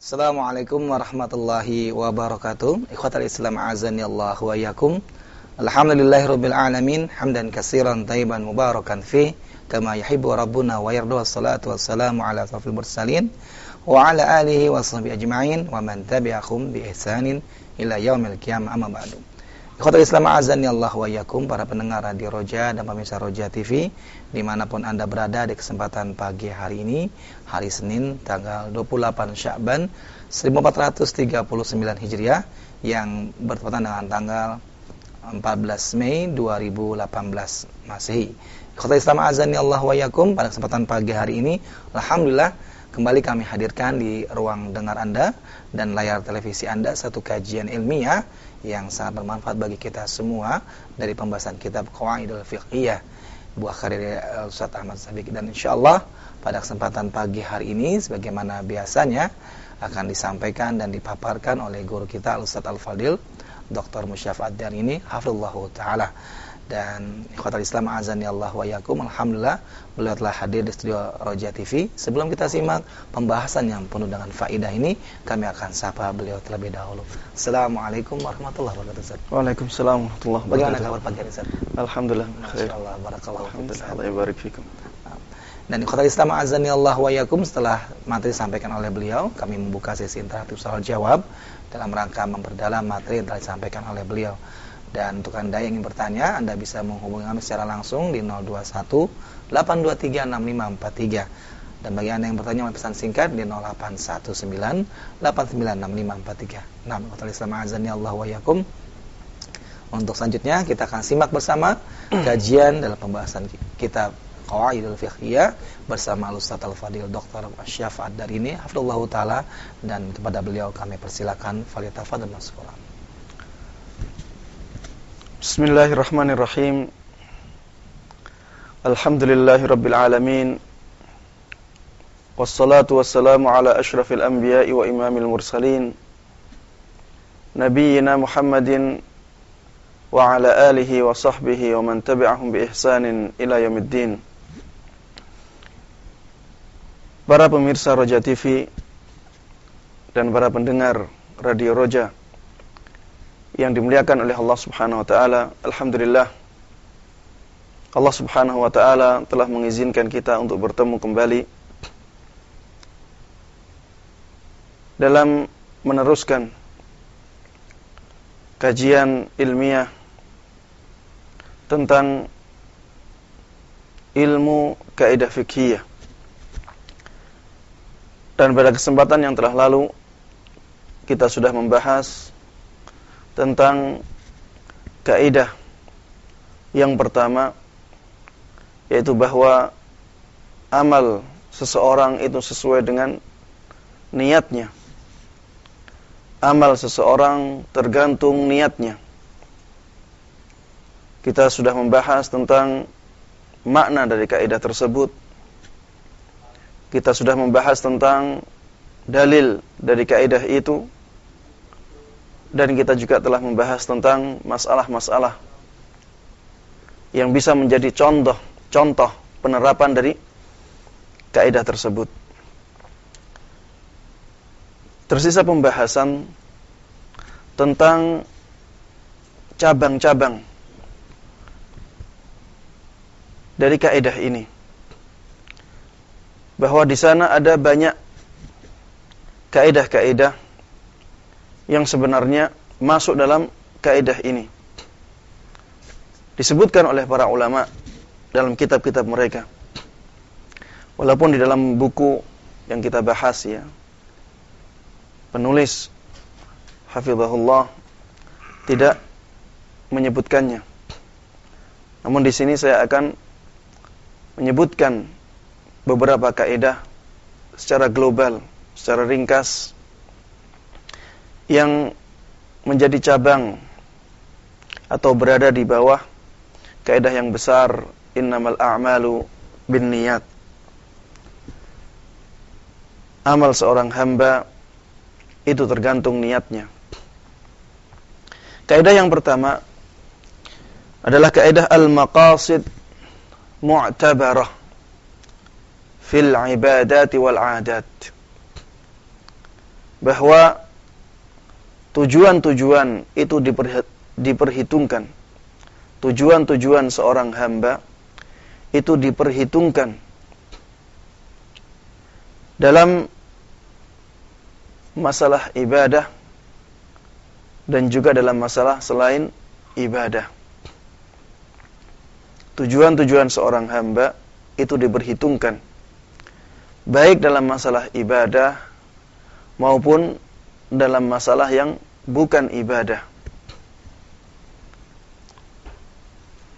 Assalamualaikum warahmatullahi wabarakatuh. Ikhwatal Islam azani Allah wa yakum. Alhamdulillahirabbil alamin, hamdan katsiran tayyiban mubarakan fi kama yuhibbu rabbuna wa yarda wassalatu wassalamu ala asrofil mursalin wa ala alihi wa sahbihi ajma'in wa man tabi'ahum bi ihsanin ila yaumil qiyamah amma ba'du. Ikhwatul Islam azani Allah wa yakum para pendengar Radio Roja dan pemirsa Roja TV di mana pun anda berada di kesempatan pagi hari ini hari Senin tanggal 28 Syakban 1439 Hijriah yang bertepatan dengan tanggal 14 Mei 2018 Masehi. Ikhwatul Islam azani Allah wa yakum pada kesempatan pagi hari ini Alhamdulillah kembali kami hadirkan di ruang dengar Anda dan layar televisi Anda satu kajian ilmiah yang sangat bermanfaat bagi kita semua dari pembahasan kitab Qawaidul Fiqhiyah buah karya Ustaz Ahmad Sabik dan insyaallah pada kesempatan pagi hari ini sebagaimana biasanya akan disampaikan dan dipaparkan oleh guru kita Ustaz Al-Fadil Dr. Musyafat dan ini hafizallah taala dan ikhwatal Islam azani Allah wa yakum alhamdulillah beliau telah hadir di studio Roja TV sebelum kita simak pembahasan yang penuh dengan faidah ini kami akan sapa beliau terlebih dahulu. Assalamualaikum warahmatullahi wabarakatuh Waalaikumsalam warahmatullahi wabarakatuh. Bagaimana kabar pagi ini Ustaz? Alhamdulillah Masyaallah barakallahu Alhamdulillah fikum. Dan ikhwatal Islam azani Allah wa yakum setelah materi disampaikan oleh beliau kami membuka sesi interaktif soal jawab dalam rangka memperdalam materi yang telah disampaikan oleh beliau dan untuk Anda yang ingin bertanya, Anda bisa menghubungi kami secara langsung di 021 823 6543. Dan bagi Anda yang bertanya melalui pesan singkat di 0819 896543. Nah, Muhammad Islam Allah wa yakum. Untuk selanjutnya kita akan simak bersama kajian dalam pembahasan kitab Qawaidul Fiqhiyah bersama Ustaz Al-Fadil Dr. Syafa'ad dari ini hafizallah taala dan kepada beliau kami persilakan faliyatafadhal maskuran. Bismillahirrahmanirrahim Alhamdulillahi Rabbil Alamin Wassalatu wassalamu ala ashrafil anbiya'i wa imamil mursalin Nabiyyina Muhammadin Wa ala alihi wa sahbihi wa man tabi'ahum bi ihsanin ila yamiddin Para pemirsa Roja TV Dan para pendengar Radio Roja yang dimuliakan oleh Allah Subhanahu wa taala. Alhamdulillah Allah Subhanahu wa taala telah mengizinkan kita untuk bertemu kembali dalam meneruskan kajian ilmiah tentang ilmu kaidah fikih. Dan pada kesempatan yang telah lalu kita sudah membahas tentang kaidah yang pertama yaitu bahwa amal seseorang itu sesuai dengan niatnya. Amal seseorang tergantung niatnya. Kita sudah membahas tentang makna dari kaidah tersebut. Kita sudah membahas tentang dalil dari kaidah itu dan kita juga telah membahas tentang masalah-masalah yang bisa menjadi contoh contoh penerapan dari kaidah tersebut. Tersisa pembahasan tentang cabang-cabang dari kaidah ini. Bahwa di sana ada banyak kaidah-kaidah yang sebenarnya masuk dalam kaidah ini. Disebutkan oleh para ulama dalam kitab-kitab mereka. Walaupun di dalam buku yang kita bahas ya, penulis hafizahullah tidak menyebutkannya. Namun di sini saya akan menyebutkan beberapa kaidah secara global, secara ringkas yang menjadi cabang atau berada di bawah kaidah yang besar innamal a'malu binniyat. Amal seorang hamba itu tergantung niatnya. Kaidah yang pertama adalah kaidah al-maqasid mu'tabarah fil ibadati wal adat bahwa tujuan-tujuan itu diperhitungkan. Tujuan-tujuan seorang hamba itu diperhitungkan dalam masalah ibadah dan juga dalam masalah selain ibadah. Tujuan-tujuan seorang hamba itu diperhitungkan baik dalam masalah ibadah maupun dalam masalah yang bukan ibadah.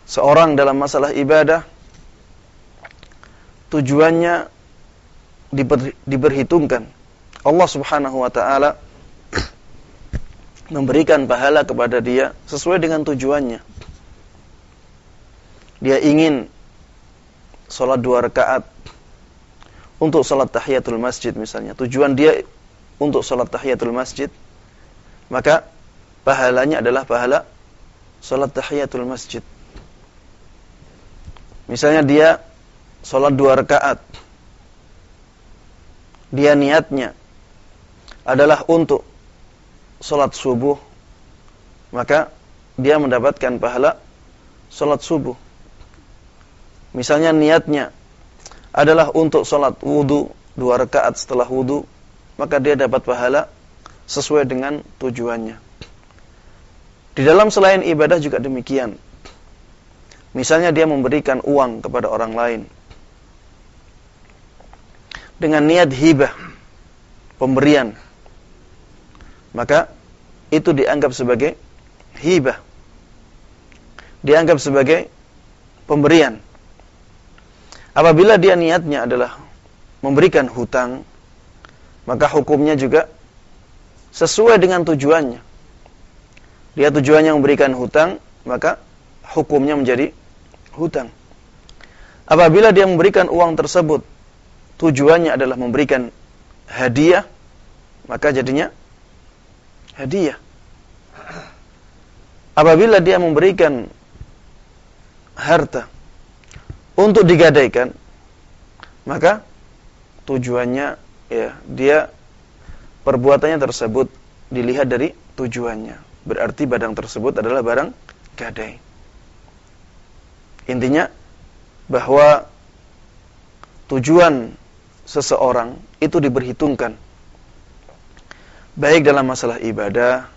Seorang dalam masalah ibadah tujuannya diper, diperhitungkan. Allah Subhanahu wa taala memberikan pahala kepada dia sesuai dengan tujuannya. Dia ingin sholat dua rakaat untuk sholat tahiyatul masjid misalnya, tujuan dia untuk sholat tahiyatul masjid, maka pahalanya adalah pahala sholat tahiyatul masjid. Misalnya dia sholat dua rakaat, dia niatnya adalah untuk sholat subuh, maka dia mendapatkan pahala sholat subuh. Misalnya niatnya adalah untuk sholat wudhu dua rakaat setelah wudhu maka dia dapat pahala sesuai dengan tujuannya. Di dalam selain ibadah juga demikian. Misalnya dia memberikan uang kepada orang lain. Dengan niat hibah pemberian maka itu dianggap sebagai hibah. Dianggap sebagai pemberian. Apabila dia niatnya adalah memberikan hutang, maka hukumnya juga sesuai dengan tujuannya. Dia tujuannya memberikan hutang, maka hukumnya menjadi hutang. Apabila dia memberikan uang tersebut, tujuannya adalah memberikan hadiah, maka jadinya hadiah. Apabila dia memberikan harta, untuk digadaikan maka tujuannya ya dia perbuatannya tersebut dilihat dari tujuannya. Berarti barang tersebut adalah barang gadai. Intinya bahwa tujuan seseorang itu diperhitungkan. Baik dalam masalah ibadah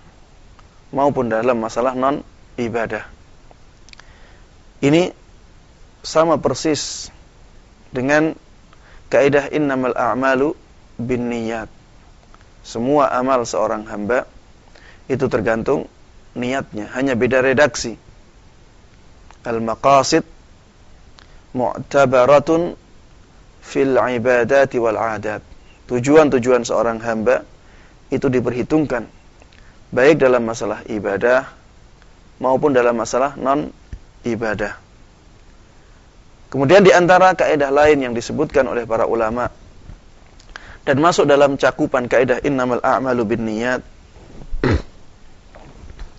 maupun dalam masalah non ibadah ini sama persis dengan kaidah innamal a'malu binniyat. Semua amal seorang hamba itu tergantung niatnya, hanya beda redaksi. Al-maqasid mu'tabaratun fil ibadati wal adat. Tujuan-tujuan seorang hamba itu diperhitungkan baik dalam masalah ibadah maupun dalam masalah non ibadah. Kemudian di antara kaidah lain yang disebutkan oleh para ulama dan masuk dalam cakupan kaidah innamal a'malu binniyat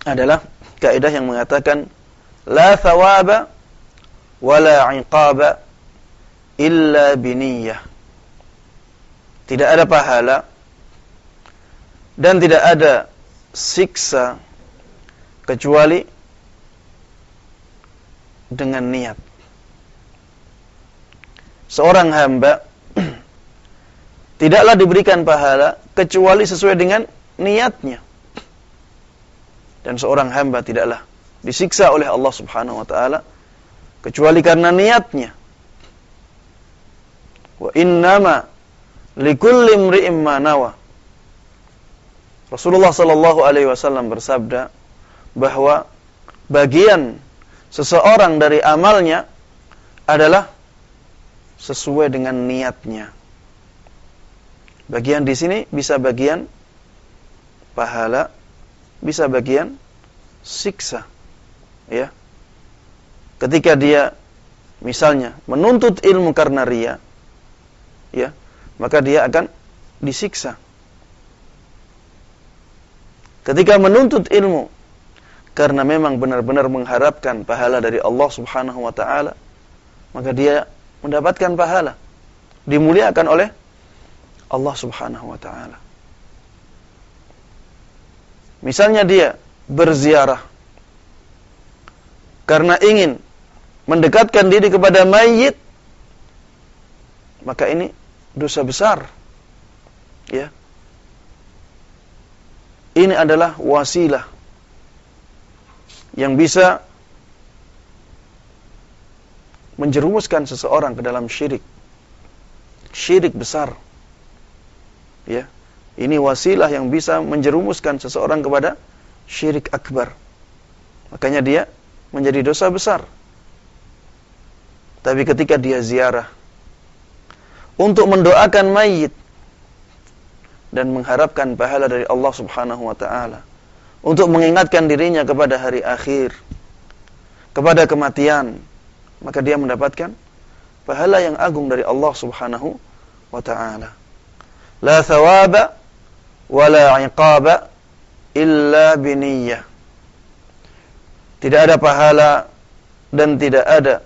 adalah kaidah yang mengatakan la thawaba wala iqaba illa biniyah. Tidak ada pahala dan tidak ada siksa kecuali dengan niat seorang hamba tidaklah diberikan pahala kecuali sesuai dengan niatnya. Dan seorang hamba tidaklah disiksa oleh Allah Subhanahu wa taala kecuali karena niatnya. Wa innama likulli imri'in ma nawa. Rasulullah sallallahu alaihi wasallam bersabda bahwa bagian seseorang dari amalnya adalah sesuai dengan niatnya. Bagian di sini bisa bagian pahala, bisa bagian siksa. Ya. Ketika dia misalnya menuntut ilmu karena ria, ya, maka dia akan disiksa. Ketika menuntut ilmu karena memang benar-benar mengharapkan pahala dari Allah Subhanahu wa taala, maka dia mendapatkan pahala dimuliakan oleh Allah Subhanahu wa taala. Misalnya dia berziarah karena ingin mendekatkan diri kepada mayit, maka ini dosa besar. Ya. Ini adalah wasilah yang bisa menjerumuskan seseorang ke dalam syirik. Syirik besar. Ya. Ini wasilah yang bisa menjerumuskan seseorang kepada syirik akbar. Makanya dia menjadi dosa besar. Tapi ketika dia ziarah untuk mendoakan mayit dan mengharapkan pahala dari Allah Subhanahu wa taala untuk mengingatkan dirinya kepada hari akhir, kepada kematian, maka dia mendapatkan pahala yang agung dari Allah Subhanahu wa taala. La thawaba wala iqaba illa biniyah. Tidak ada pahala dan tidak ada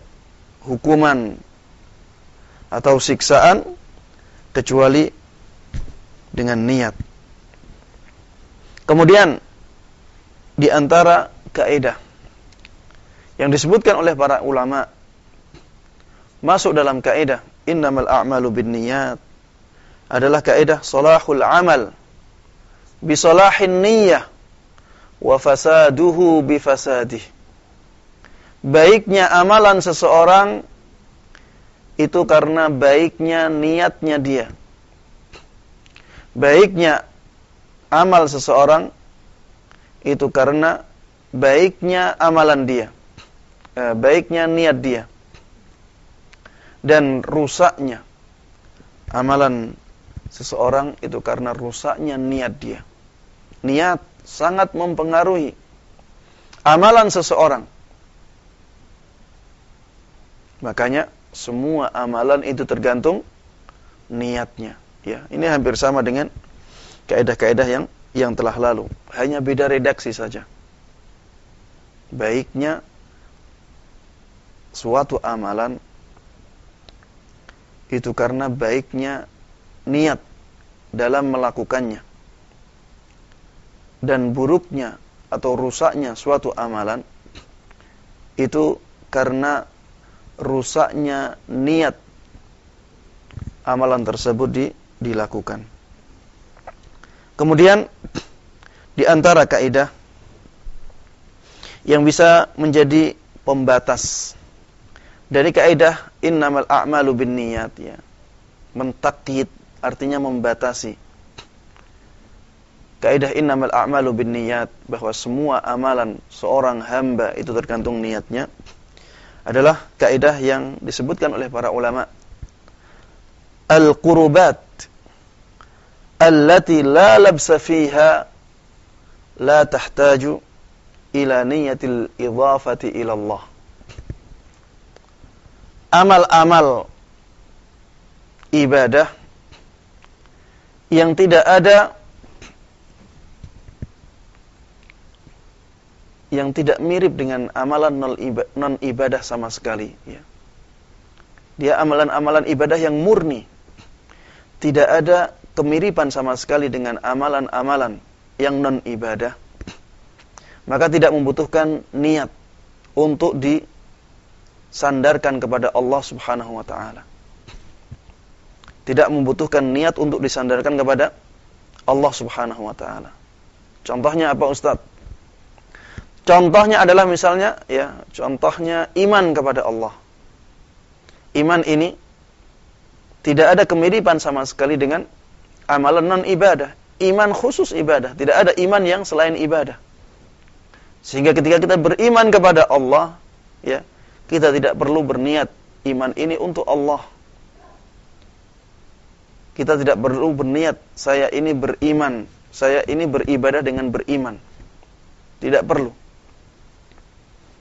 hukuman atau siksaan kecuali dengan niat. Kemudian di antara kaidah yang disebutkan oleh para ulama masuk dalam kaidah innamal a'malu binniyat adalah kaidah salahul amal bisalahin niyyah wa fasaduhu bifasadih. Baiknya amalan seseorang itu karena baiknya niatnya dia. Baiknya amal seseorang itu karena baiknya amalan dia. Eh, baiknya niat dia. Dan rusaknya amalan seseorang itu karena rusaknya niat dia. Niat sangat mempengaruhi amalan seseorang. Makanya semua amalan itu tergantung niatnya. Ya, ini hampir sama dengan kaidah-kaidah yang yang telah lalu. Hanya beda redaksi saja. Baiknya suatu amalan itu karena baiknya niat dalam melakukannya dan buruknya atau rusaknya suatu amalan itu karena rusaknya niat amalan tersebut di, dilakukan. Kemudian di antara kaidah yang bisa menjadi pembatas dari kaidah innamal a'malu binniyat ya mentakyid artinya membatasi. Kaidah innamal a'malu binniyat bahwa semua amalan seorang hamba itu tergantung niatnya adalah kaidah yang disebutkan oleh para ulama. Al-qurubat allati la labsa fiha la tahtaju ila niyatil idhafati ila Allah. Amal-amal ibadah yang tidak ada yang tidak mirip dengan amalan non ibadah sama sekali ya. Dia amalan-amalan ibadah yang murni. Tidak ada kemiripan sama sekali dengan amalan-amalan yang non ibadah. Maka tidak membutuhkan niat untuk disandarkan kepada Allah Subhanahu wa taala tidak membutuhkan niat untuk disandarkan kepada Allah Subhanahu wa taala. Contohnya apa Ustaz? Contohnya adalah misalnya ya, contohnya iman kepada Allah. Iman ini tidak ada kemiripan sama sekali dengan amalan non ibadah. Iman khusus ibadah, tidak ada iman yang selain ibadah. Sehingga ketika kita beriman kepada Allah, ya, kita tidak perlu berniat iman ini untuk Allah kita tidak perlu berniat saya ini beriman, saya ini beribadah dengan beriman. Tidak perlu.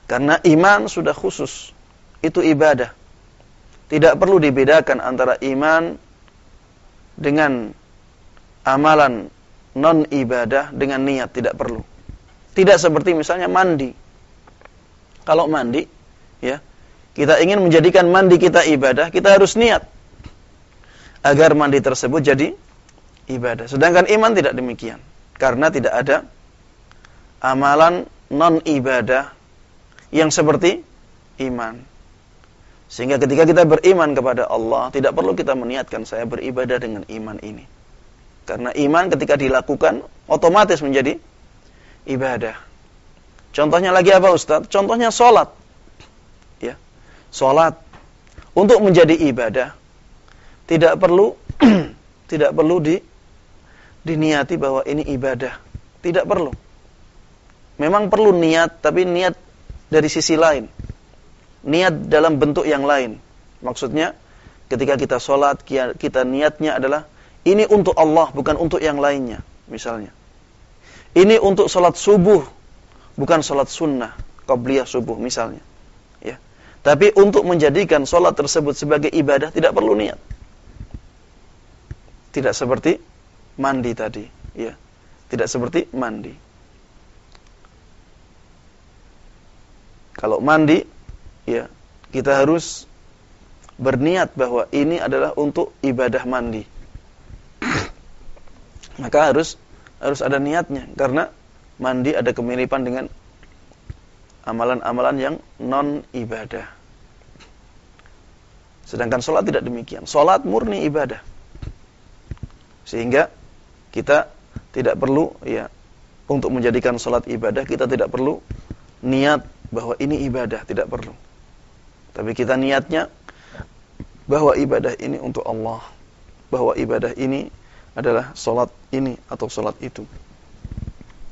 Karena iman sudah khusus. Itu ibadah. Tidak perlu dibedakan antara iman dengan amalan non ibadah dengan niat tidak perlu. Tidak seperti misalnya mandi. Kalau mandi, ya, kita ingin menjadikan mandi kita ibadah, kita harus niat agar mandi tersebut jadi ibadah. Sedangkan iman tidak demikian. Karena tidak ada amalan non ibadah yang seperti iman. Sehingga ketika kita beriman kepada Allah, tidak perlu kita meniatkan saya beribadah dengan iman ini. Karena iman ketika dilakukan otomatis menjadi ibadah. Contohnya lagi apa Ustaz? Contohnya sholat. Ya, sholat untuk menjadi ibadah tidak perlu tidak perlu di diniati bahwa ini ibadah. Tidak perlu. Memang perlu niat, tapi niat dari sisi lain niat dalam bentuk yang lain. Maksudnya, ketika kita sholat, kita niatnya adalah ini untuk Allah, bukan untuk yang lainnya. Misalnya, ini untuk sholat subuh, bukan sholat sunnah, qabliyah subuh misalnya. Ya. Tapi untuk menjadikan sholat tersebut sebagai ibadah tidak perlu niat. Tidak seperti mandi tadi, ya. Tidak seperti mandi. Kalau mandi ya kita harus berniat bahwa ini adalah untuk ibadah mandi. Maka harus harus ada niatnya karena mandi ada kemiripan dengan amalan-amalan yang non ibadah. Sedangkan sholat tidak demikian. Sholat murni ibadah. Sehingga kita tidak perlu ya untuk menjadikan sholat ibadah kita tidak perlu niat bahwa ini ibadah tidak perlu. Tapi kita niatnya bahwa ibadah ini untuk Allah. Bahwa ibadah ini adalah solat ini atau solat itu.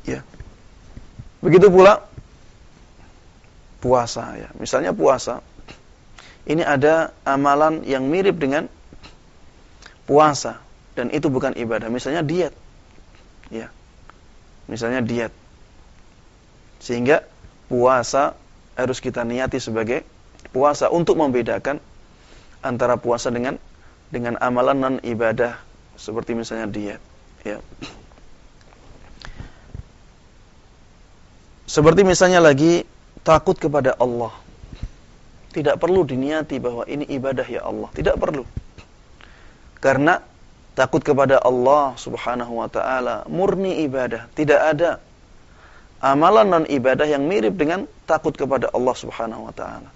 Ya. Begitu pula puasa ya. Misalnya puasa. Ini ada amalan yang mirip dengan puasa dan itu bukan ibadah. Misalnya diet. Ya. Misalnya diet. Sehingga puasa harus kita niati sebagai puasa untuk membedakan antara puasa dengan dengan amalan non ibadah seperti misalnya diet ya seperti misalnya lagi takut kepada Allah tidak perlu diniati bahwa ini ibadah ya Allah tidak perlu karena takut kepada Allah Subhanahu wa taala murni ibadah tidak ada amalan non ibadah yang mirip dengan takut kepada Allah Subhanahu wa taala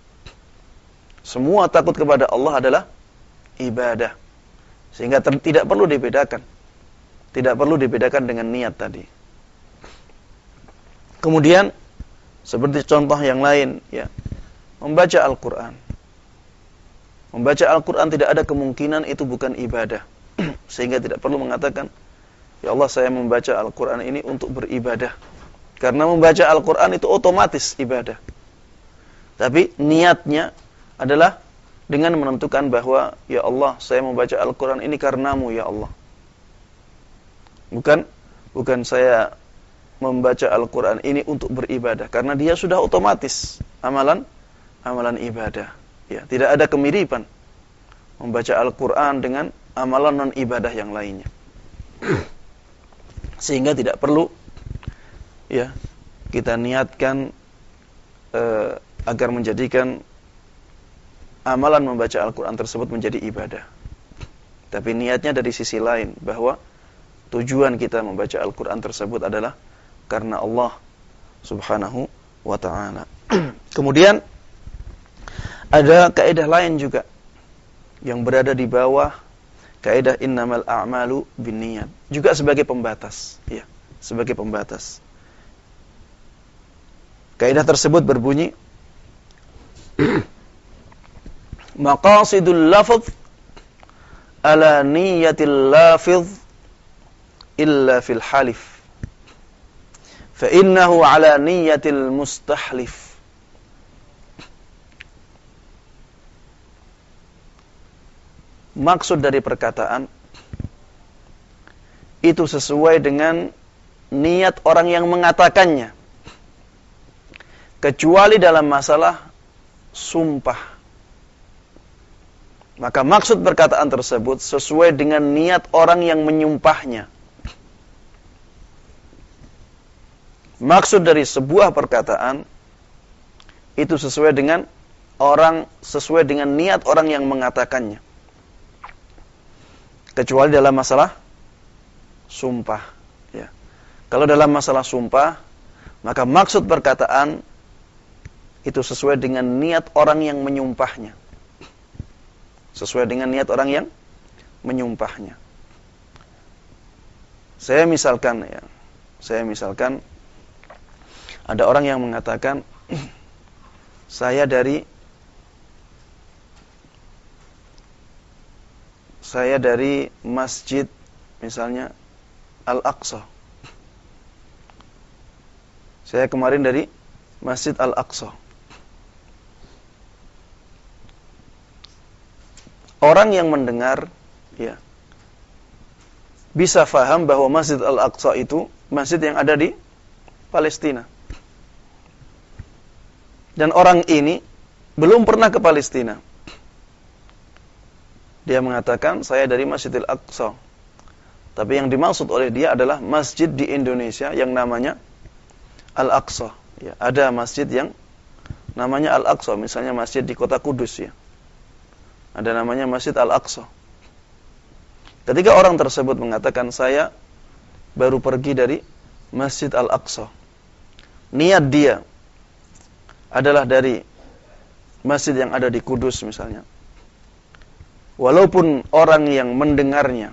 semua takut kepada Allah adalah ibadah. Sehingga tidak perlu dibedakan. Tidak perlu dibedakan dengan niat tadi. Kemudian seperti contoh yang lain ya, membaca Al-Qur'an. Membaca Al-Qur'an tidak ada kemungkinan itu bukan ibadah. Sehingga tidak perlu mengatakan, "Ya Allah, saya membaca Al-Qur'an ini untuk beribadah." Karena membaca Al-Qur'an itu otomatis ibadah. Tapi niatnya adalah dengan menentukan bahwa ya Allah saya membaca Al-Quran ini karenamu ya Allah bukan bukan saya membaca Al-Quran ini untuk beribadah karena dia sudah otomatis amalan amalan ibadah ya tidak ada kemiripan membaca Al-Quran dengan amalan non ibadah yang lainnya sehingga tidak perlu ya kita niatkan uh, agar menjadikan amalan membaca Al-Quran tersebut menjadi ibadah. Tapi niatnya dari sisi lain, bahwa tujuan kita membaca Al-Quran tersebut adalah karena Allah subhanahu wa ta'ala. Kemudian, ada kaidah lain juga, yang berada di bawah kaidah innamal a'malu bin niat. Juga sebagai pembatas. ya Sebagai pembatas. Kaidah tersebut berbunyi, maqasidul lafaz ala niyatil lafiz illa fil halif fa innahu ala niyatil mustahlif maksud dari perkataan itu sesuai dengan niat orang yang mengatakannya kecuali dalam masalah sumpah maka maksud perkataan tersebut sesuai dengan niat orang yang menyumpahnya. Maksud dari sebuah perkataan itu sesuai dengan orang sesuai dengan niat orang yang mengatakannya. Kecuali dalam masalah sumpah, ya. Kalau dalam masalah sumpah, Maka maksud perkataan itu sesuai dengan niat orang yang menyumpahnya. Sesuai dengan niat orang yang menyumpahnya. Saya misalkan ya, saya misalkan ada orang yang mengatakan saya dari saya dari masjid misalnya Al-Aqsa. Saya kemarin dari Masjid Al-Aqsa. Orang yang mendengar ya bisa faham bahwa Masjid Al-Aqsa itu masjid yang ada di Palestina. Dan orang ini belum pernah ke Palestina. Dia mengatakan, saya dari Masjidil Aqsa. Tapi yang dimaksud oleh dia adalah masjid di Indonesia yang namanya Al-Aqsa. Ya, ada masjid yang namanya Al-Aqsa, misalnya masjid di kota Kudus ya. Ada namanya Masjid Al-Aqsa. Ketika orang tersebut mengatakan saya baru pergi dari Masjid Al-Aqsa. Niat dia adalah dari masjid yang ada di Kudus misalnya. Walaupun orang yang mendengarnya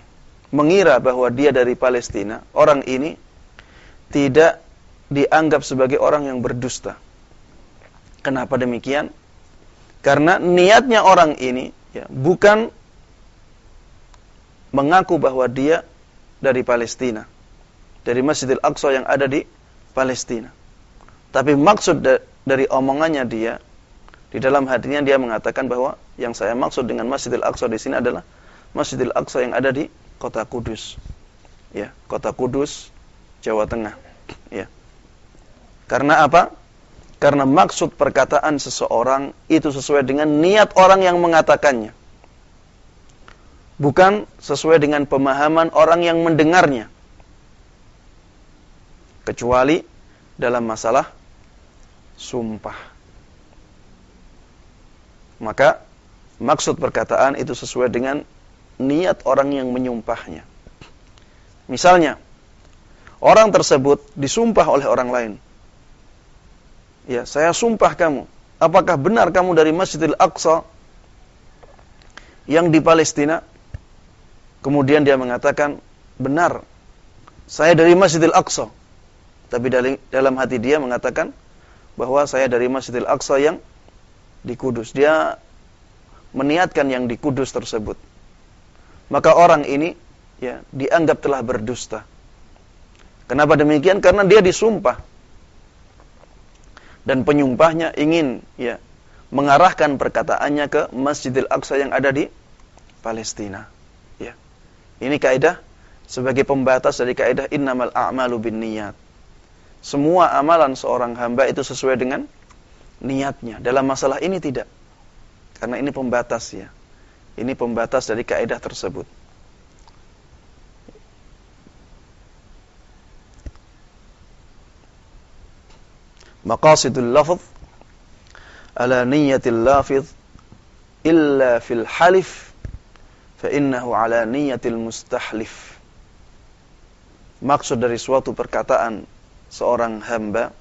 mengira bahwa dia dari Palestina, orang ini tidak dianggap sebagai orang yang berdusta. Kenapa demikian? Karena niatnya orang ini ya, bukan mengaku bahwa dia dari Palestina, dari Masjidil Aqsa yang ada di Palestina. Tapi maksud da dari omongannya dia, di dalam hatinya dia mengatakan bahwa yang saya maksud dengan Masjidil Aqsa di sini adalah Masjidil Aqsa yang ada di kota Kudus. Ya, kota Kudus, Jawa Tengah. Ya. Karena apa? Karena maksud perkataan seseorang itu sesuai dengan niat orang yang mengatakannya bukan sesuai dengan pemahaman orang yang mendengarnya. Kecuali dalam masalah sumpah. Maka maksud perkataan itu sesuai dengan niat orang yang menyumpahnya. Misalnya, orang tersebut disumpah oleh orang lain. Ya, saya sumpah kamu. Apakah benar kamu dari Masjidil Aqsa yang di Palestina? Kemudian dia mengatakan, benar, saya dari Masjidil Aqsa. Tapi dalam hati dia mengatakan bahwa saya dari Masjidil Aqsa yang di Kudus. Dia meniatkan yang di Kudus tersebut. Maka orang ini ya dianggap telah berdusta. Kenapa demikian? Karena dia disumpah. Dan penyumpahnya ingin ya mengarahkan perkataannya ke Masjidil Aqsa yang ada di Palestina. Ini kaidah sebagai pembatas dari kaidah innamal a'malu bin niyat. Semua amalan seorang hamba itu sesuai dengan niatnya. Dalam masalah ini tidak. Karena ini pembatas ya. Ini pembatas dari kaidah tersebut. Maqasidul lafz ala niyatil lafz illa fil halif fa'innahu ala niyatil mustahlif. Maksud dari suatu perkataan seorang hamba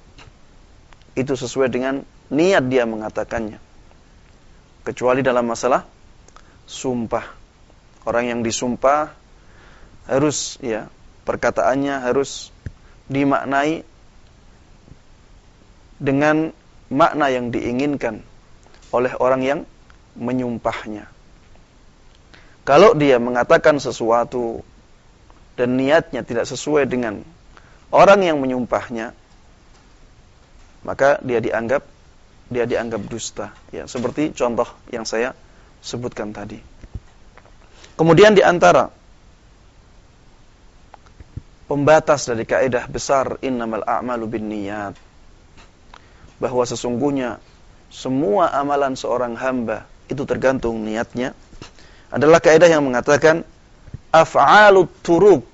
itu sesuai dengan niat dia mengatakannya. Kecuali dalam masalah sumpah. Orang yang disumpah harus ya perkataannya harus dimaknai dengan makna yang diinginkan oleh orang yang menyumpahnya. Kalau dia mengatakan sesuatu dan niatnya tidak sesuai dengan orang yang menyumpahnya, maka dia dianggap dia dianggap dusta. Ya, seperti contoh yang saya sebutkan tadi. Kemudian di antara pembatas dari kaidah besar innamal a'malu binniyat bahwa sesungguhnya semua amalan seorang hamba itu tergantung niatnya adalah kaidah yang mengatakan af'alut turuk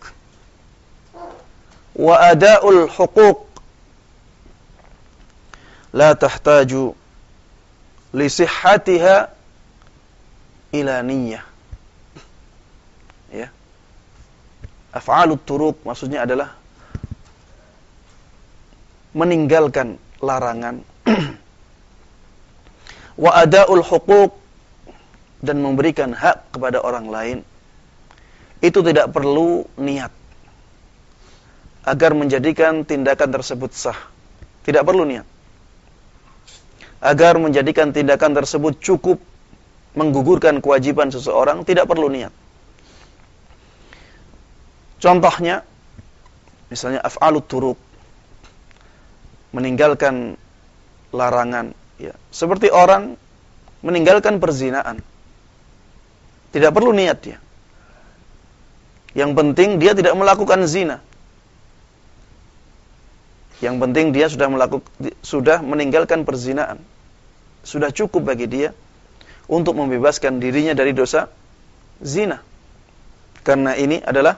wa ada'ul huquq la tahtaju li sihhatiha ila niyyah ya af'alut turuk maksudnya adalah meninggalkan larangan wa adaul huquq dan memberikan hak kepada orang lain itu tidak perlu niat agar menjadikan tindakan tersebut sah. Tidak perlu niat. Agar menjadikan tindakan tersebut cukup menggugurkan kewajiban seseorang, tidak perlu niat. Contohnya, misalnya af'alut turuk, meninggalkan larangan, ya. seperti orang meninggalkan perzinaan. Tidak perlu niat dia. Yang penting dia tidak melakukan zina. Yang penting dia sudah melakukan sudah meninggalkan perzinaan. Sudah cukup bagi dia untuk membebaskan dirinya dari dosa zina. Karena ini adalah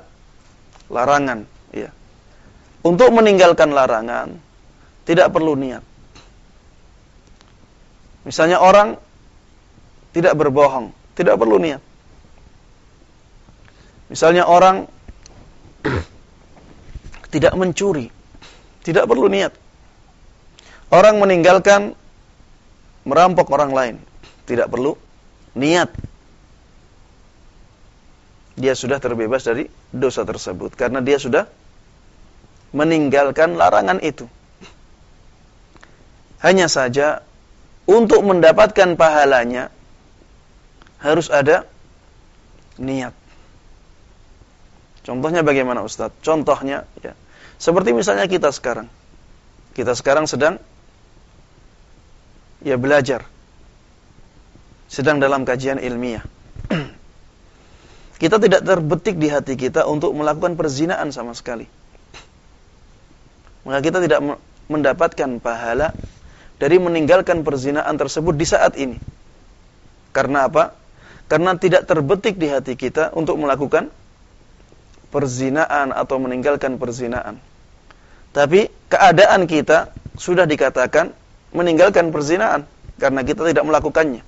larangan, ya. Untuk meninggalkan larangan tidak perlu niat. Misalnya orang tidak berbohong, tidak perlu niat. Misalnya orang tidak mencuri, tidak perlu niat. Orang meninggalkan merampok orang lain. Tidak perlu niat. Dia sudah terbebas dari dosa tersebut. Karena dia sudah meninggalkan larangan itu. Hanya saja untuk mendapatkan pahalanya harus ada niat. Contohnya bagaimana Ustadz? Contohnya ya, seperti misalnya kita sekarang. Kita sekarang sedang ya belajar. Sedang dalam kajian ilmiah. kita tidak terbetik di hati kita untuk melakukan perzinaan sama sekali. Maka kita tidak mendapatkan pahala dari meninggalkan perzinaan tersebut di saat ini. Karena apa? Karena tidak terbetik di hati kita untuk melakukan perzinaan atau meninggalkan perzinaan. Tapi keadaan kita sudah dikatakan meninggalkan perzinaan karena kita tidak melakukannya.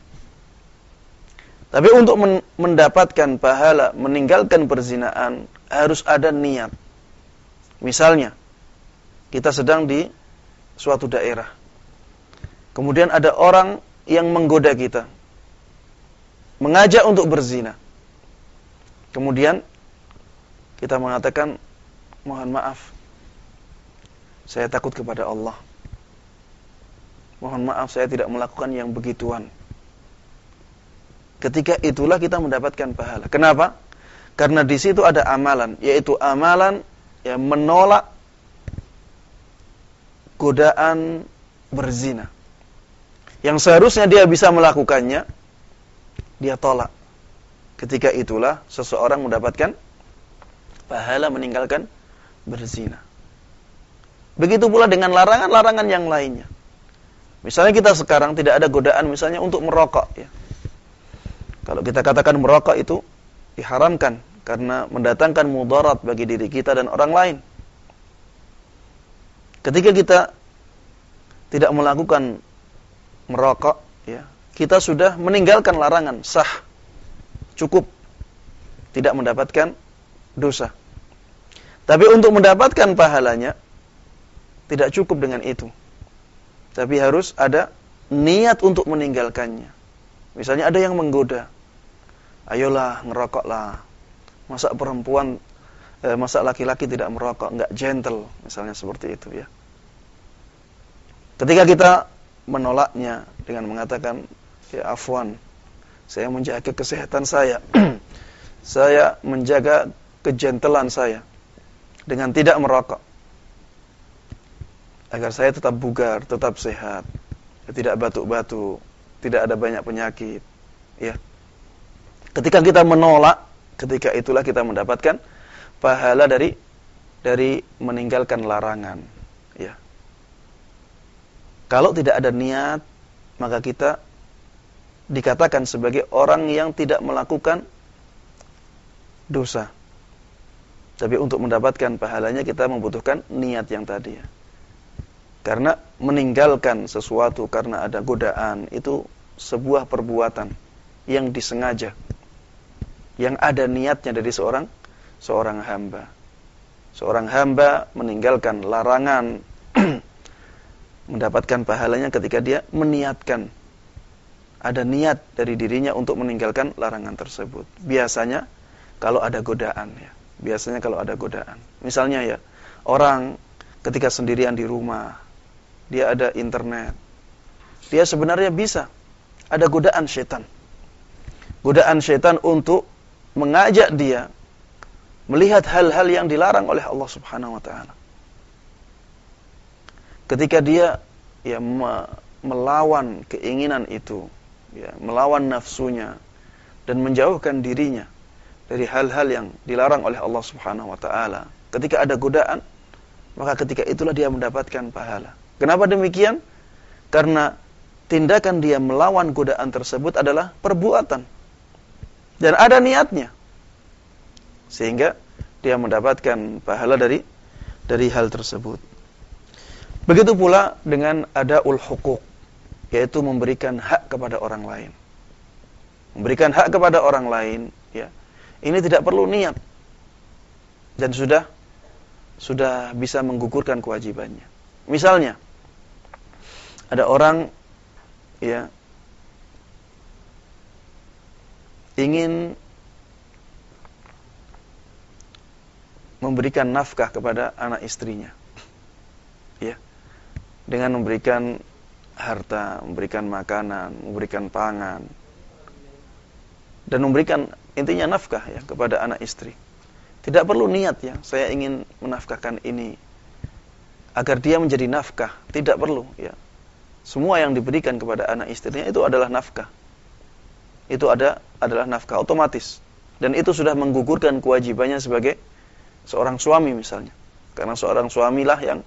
Tapi untuk mendapatkan pahala meninggalkan perzinaan harus ada niat. Misalnya, kita sedang di suatu daerah. Kemudian ada orang yang menggoda kita. Mengajak untuk berzina. Kemudian kita mengatakan, mohon maaf, saya takut kepada Allah. Mohon maaf saya tidak melakukan yang begituan. Ketika itulah kita mendapatkan pahala. Kenapa? Karena di situ ada amalan, yaitu amalan yang menolak godaan berzina. Yang seharusnya dia bisa melakukannya, dia tolak. Ketika itulah seseorang mendapatkan pahala meninggalkan berzina. Begitu pula dengan larangan-larangan yang lainnya. Misalnya kita sekarang tidak ada godaan misalnya untuk merokok ya. Kalau kita katakan merokok itu diharamkan karena mendatangkan mudarat bagi diri kita dan orang lain. Ketika kita tidak melakukan merokok ya, kita sudah meninggalkan larangan sah. Cukup tidak mendapatkan dosa. Tapi untuk mendapatkan pahalanya tidak cukup dengan itu. Tapi harus ada niat untuk meninggalkannya. Misalnya ada yang menggoda. Ayolah, ngerokoklah. Masa perempuan, eh, masa laki-laki tidak merokok, nggak gentle. Misalnya seperti itu ya. Ketika kita menolaknya dengan mengatakan, ya afwan, saya menjaga kesehatan saya. saya menjaga kejentelan saya dengan tidak merokok agar saya tetap bugar, tetap sehat, tidak batuk-batuk, tidak ada banyak penyakit. Ya. Ketika kita menolak, ketika itulah kita mendapatkan pahala dari dari meninggalkan larangan. Ya. Kalau tidak ada niat, maka kita dikatakan sebagai orang yang tidak melakukan dosa. Tapi untuk mendapatkan pahalanya kita membutuhkan niat yang tadi ya. Karena meninggalkan sesuatu karena ada godaan itu sebuah perbuatan yang disengaja. Yang ada niatnya dari seorang seorang hamba. Seorang hamba meninggalkan larangan mendapatkan pahalanya ketika dia meniatkan ada niat dari dirinya untuk meninggalkan larangan tersebut. Biasanya kalau ada godaan ya. Biasanya kalau ada godaan. Misalnya ya, orang ketika sendirian di rumah, dia ada internet. Dia sebenarnya bisa ada godaan setan. Godaan setan untuk mengajak dia melihat hal-hal yang dilarang oleh Allah Subhanahu wa taala. Ketika dia ya melawan keinginan itu, ya, melawan nafsunya dan menjauhkan dirinya dari hal-hal yang dilarang oleh Allah Subhanahu wa taala. Ketika ada godaan, maka ketika itulah dia mendapatkan pahala. Kenapa demikian? Karena tindakan dia melawan godaan tersebut adalah perbuatan. Dan ada niatnya. Sehingga dia mendapatkan pahala dari dari hal tersebut. Begitu pula dengan ada ul hukuk, yaitu memberikan hak kepada orang lain. Memberikan hak kepada orang lain, ya. Ini tidak perlu niat. Dan sudah sudah bisa menggugurkan kewajibannya. Misalnya ada orang ya ingin memberikan nafkah kepada anak istrinya. Ya. Dengan memberikan harta, memberikan makanan, memberikan pangan dan memberikan intinya nafkah ya kepada anak istri. Tidak perlu niat ya, saya ingin menafkahkan ini agar dia menjadi nafkah, tidak perlu ya. Semua yang diberikan kepada anak istrinya itu adalah nafkah. Itu ada adalah nafkah otomatis dan itu sudah menggugurkan kewajibannya sebagai seorang suami misalnya. Karena seorang suamilah yang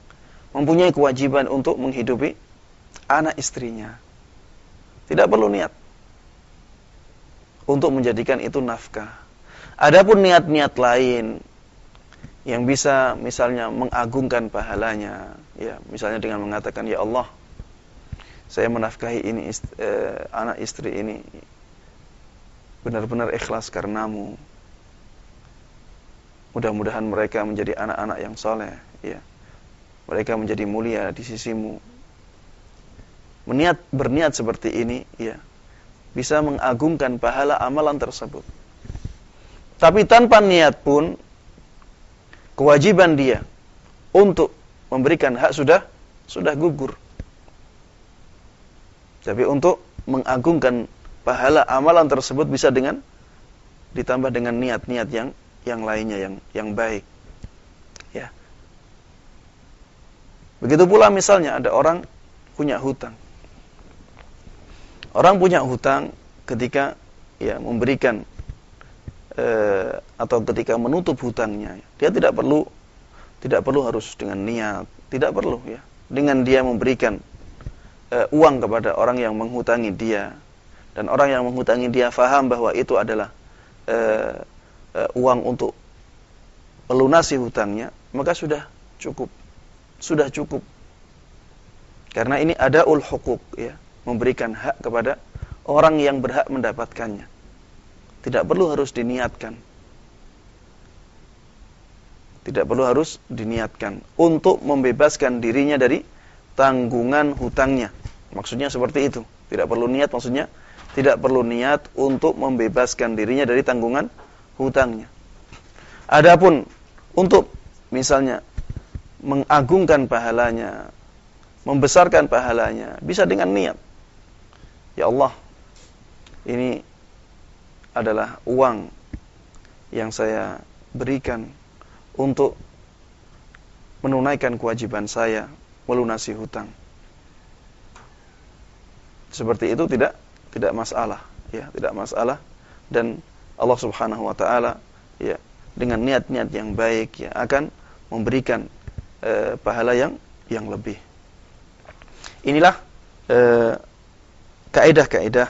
mempunyai kewajiban untuk menghidupi anak istrinya. Tidak perlu niat untuk menjadikan itu nafkah. Adapun niat-niat lain yang bisa misalnya mengagungkan pahalanya, ya, misalnya dengan mengatakan ya Allah, saya menafkahi ini ist eh, anak istri ini benar-benar ikhlas karenamu. Mudah-mudahan mereka menjadi anak-anak yang soleh, ya. Mereka menjadi mulia di sisimu. Meniat berniat seperti ini, ya, bisa mengagungkan pahala amalan tersebut. Tapi tanpa niat pun kewajiban dia untuk memberikan hak sudah sudah gugur. Tapi untuk mengagungkan pahala amalan tersebut bisa dengan ditambah dengan niat-niat yang yang lainnya yang yang baik. Ya. Begitu pula misalnya ada orang punya hutang. Orang punya hutang ketika ya memberikan eh, atau ketika menutup hutangnya, dia tidak perlu tidak perlu harus dengan niat, tidak perlu ya. Dengan dia memberikan eh, uang kepada orang yang menghutangi dia dan orang yang menghutangi dia faham bahwa itu adalah eh, eh, uang untuk melunasi hutangnya, maka sudah cukup. Sudah cukup. Karena ini ada ul hukuk ya memberikan hak kepada orang yang berhak mendapatkannya. Tidak perlu harus diniatkan. Tidak perlu harus diniatkan untuk membebaskan dirinya dari tanggungan hutangnya. Maksudnya seperti itu. Tidak perlu niat maksudnya tidak perlu niat untuk membebaskan dirinya dari tanggungan hutangnya. Adapun untuk misalnya mengagungkan pahalanya, membesarkan pahalanya, bisa dengan niat. Ya Allah, ini adalah uang yang saya berikan untuk menunaikan kewajiban saya melunasi hutang. Seperti itu tidak tidak masalah, ya, tidak masalah dan Allah Subhanahu wa taala ya dengan niat-niat yang baik ya akan memberikan eh, pahala yang yang lebih. Inilah eh, kaidah-kaidah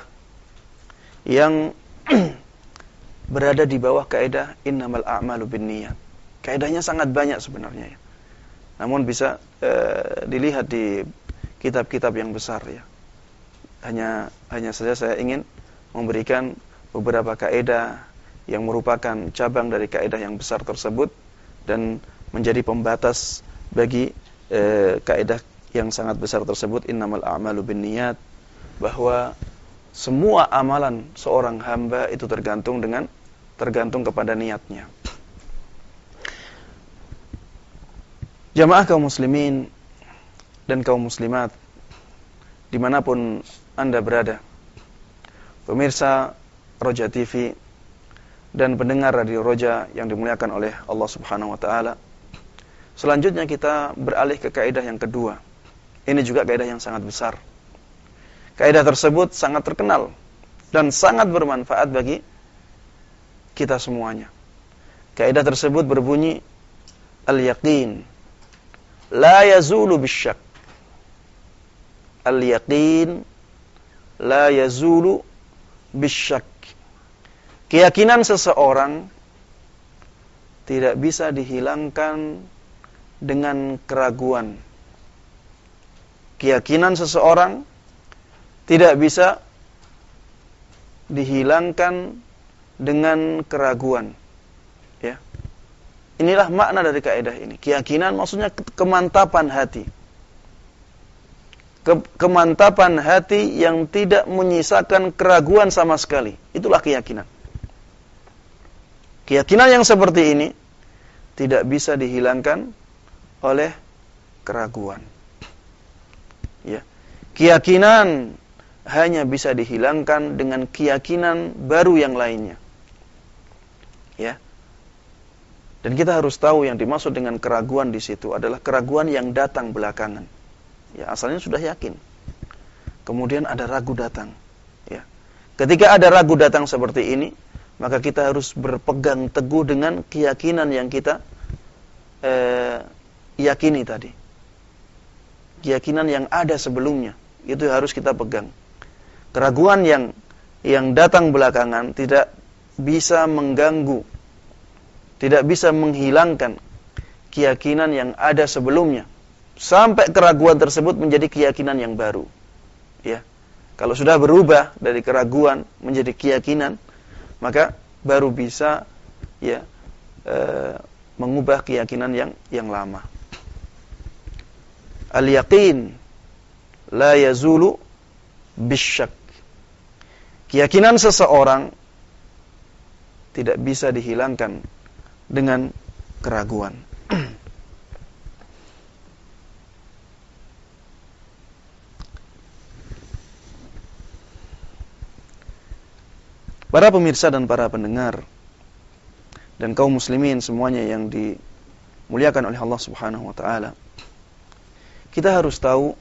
yang berada di bawah kaidah innamal a'malu binniyat. Kaidahnya sangat banyak sebenarnya ya. Namun bisa e, dilihat di kitab-kitab yang besar ya. Hanya hanya saja saya ingin memberikan beberapa kaidah yang merupakan cabang dari kaidah yang besar tersebut dan menjadi pembatas bagi e, kaidah yang sangat besar tersebut innamal a'malu binniyat bahwa semua amalan seorang hamba itu tergantung dengan tergantung kepada niatnya. Jamaah kaum muslimin dan kaum muslimat di mana pun anda berada, pemirsa Roja TV dan pendengar Radio Roja yang dimuliakan oleh Allah Subhanahu Wa Taala. Selanjutnya kita beralih ke kaidah yang kedua. Ini juga kaidah yang sangat besar. Kaidah tersebut sangat terkenal dan sangat bermanfaat bagi kita semuanya. Kaidah tersebut berbunyi al-yaqin la yazulu bisyak. Al-yaqin la yazulu bisyak. Keyakinan seseorang tidak bisa dihilangkan dengan keraguan. Keyakinan seseorang tidak bisa dihilangkan dengan keraguan. Inilah makna dari kaidah ini. Keyakinan maksudnya kemantapan hati. Ke kemantapan hati yang tidak menyisakan keraguan sama sekali. Itulah keyakinan. Keyakinan yang seperti ini tidak bisa dihilangkan oleh keraguan. Ya. Keyakinan hanya bisa dihilangkan dengan keyakinan baru yang lainnya. Ya. Dan kita harus tahu yang dimaksud dengan keraguan di situ adalah keraguan yang datang belakangan. Ya, asalnya sudah yakin. Kemudian ada ragu datang. Ya. Ketika ada ragu datang seperti ini, maka kita harus berpegang teguh dengan keyakinan yang kita eh, yakini tadi. Keyakinan yang ada sebelumnya itu harus kita pegang. Keraguan yang yang datang belakangan tidak bisa mengganggu tidak bisa menghilangkan keyakinan yang ada sebelumnya sampai keraguan tersebut menjadi keyakinan yang baru. Ya. Kalau sudah berubah dari keraguan menjadi keyakinan, maka baru bisa ya e, mengubah keyakinan yang yang lama. Al-yaqin la yazulu bisyak. Keyakinan seseorang tidak bisa dihilangkan dengan keraguan. Para pemirsa dan para pendengar dan kaum muslimin semuanya yang dimuliakan oleh Allah Subhanahu wa taala. Kita harus tahu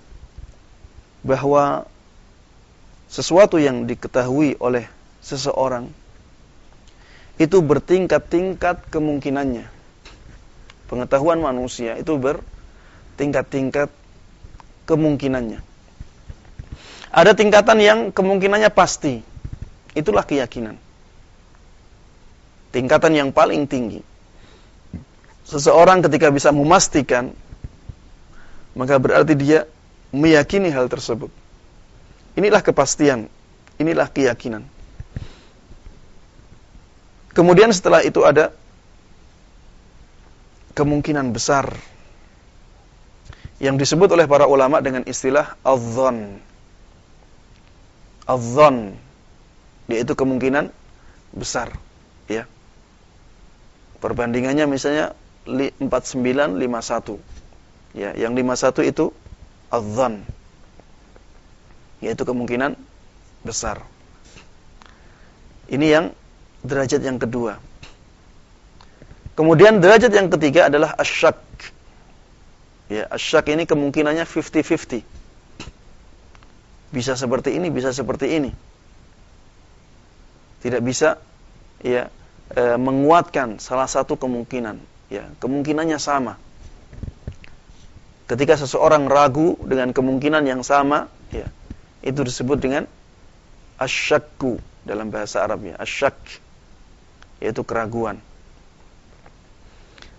bahwa sesuatu yang diketahui oleh seseorang itu bertingkat-tingkat kemungkinannya. Pengetahuan manusia itu bertingkat-tingkat kemungkinannya. Ada tingkatan yang kemungkinannya pasti. Itulah keyakinan. Tingkatan yang paling tinggi. Seseorang ketika bisa memastikan, maka berarti dia meyakini hal tersebut. Inilah kepastian, inilah keyakinan. Kemudian setelah itu ada kemungkinan besar yang disebut oleh para ulama dengan istilah adzan. Adzan yaitu kemungkinan besar, ya. Perbandingannya misalnya 4951. Ya, yang 51 itu adzan. Yaitu kemungkinan besar. Ini yang derajat yang kedua. Kemudian derajat yang ketiga adalah asyak. Ya, asyak ini kemungkinannya 50-50. Bisa seperti ini, bisa seperti ini. Tidak bisa ya e, menguatkan salah satu kemungkinan, ya, kemungkinannya sama. Ketika seseorang ragu dengan kemungkinan yang sama, ya, itu disebut dengan asyakku dalam bahasa Arabnya, asyak yaitu keraguan.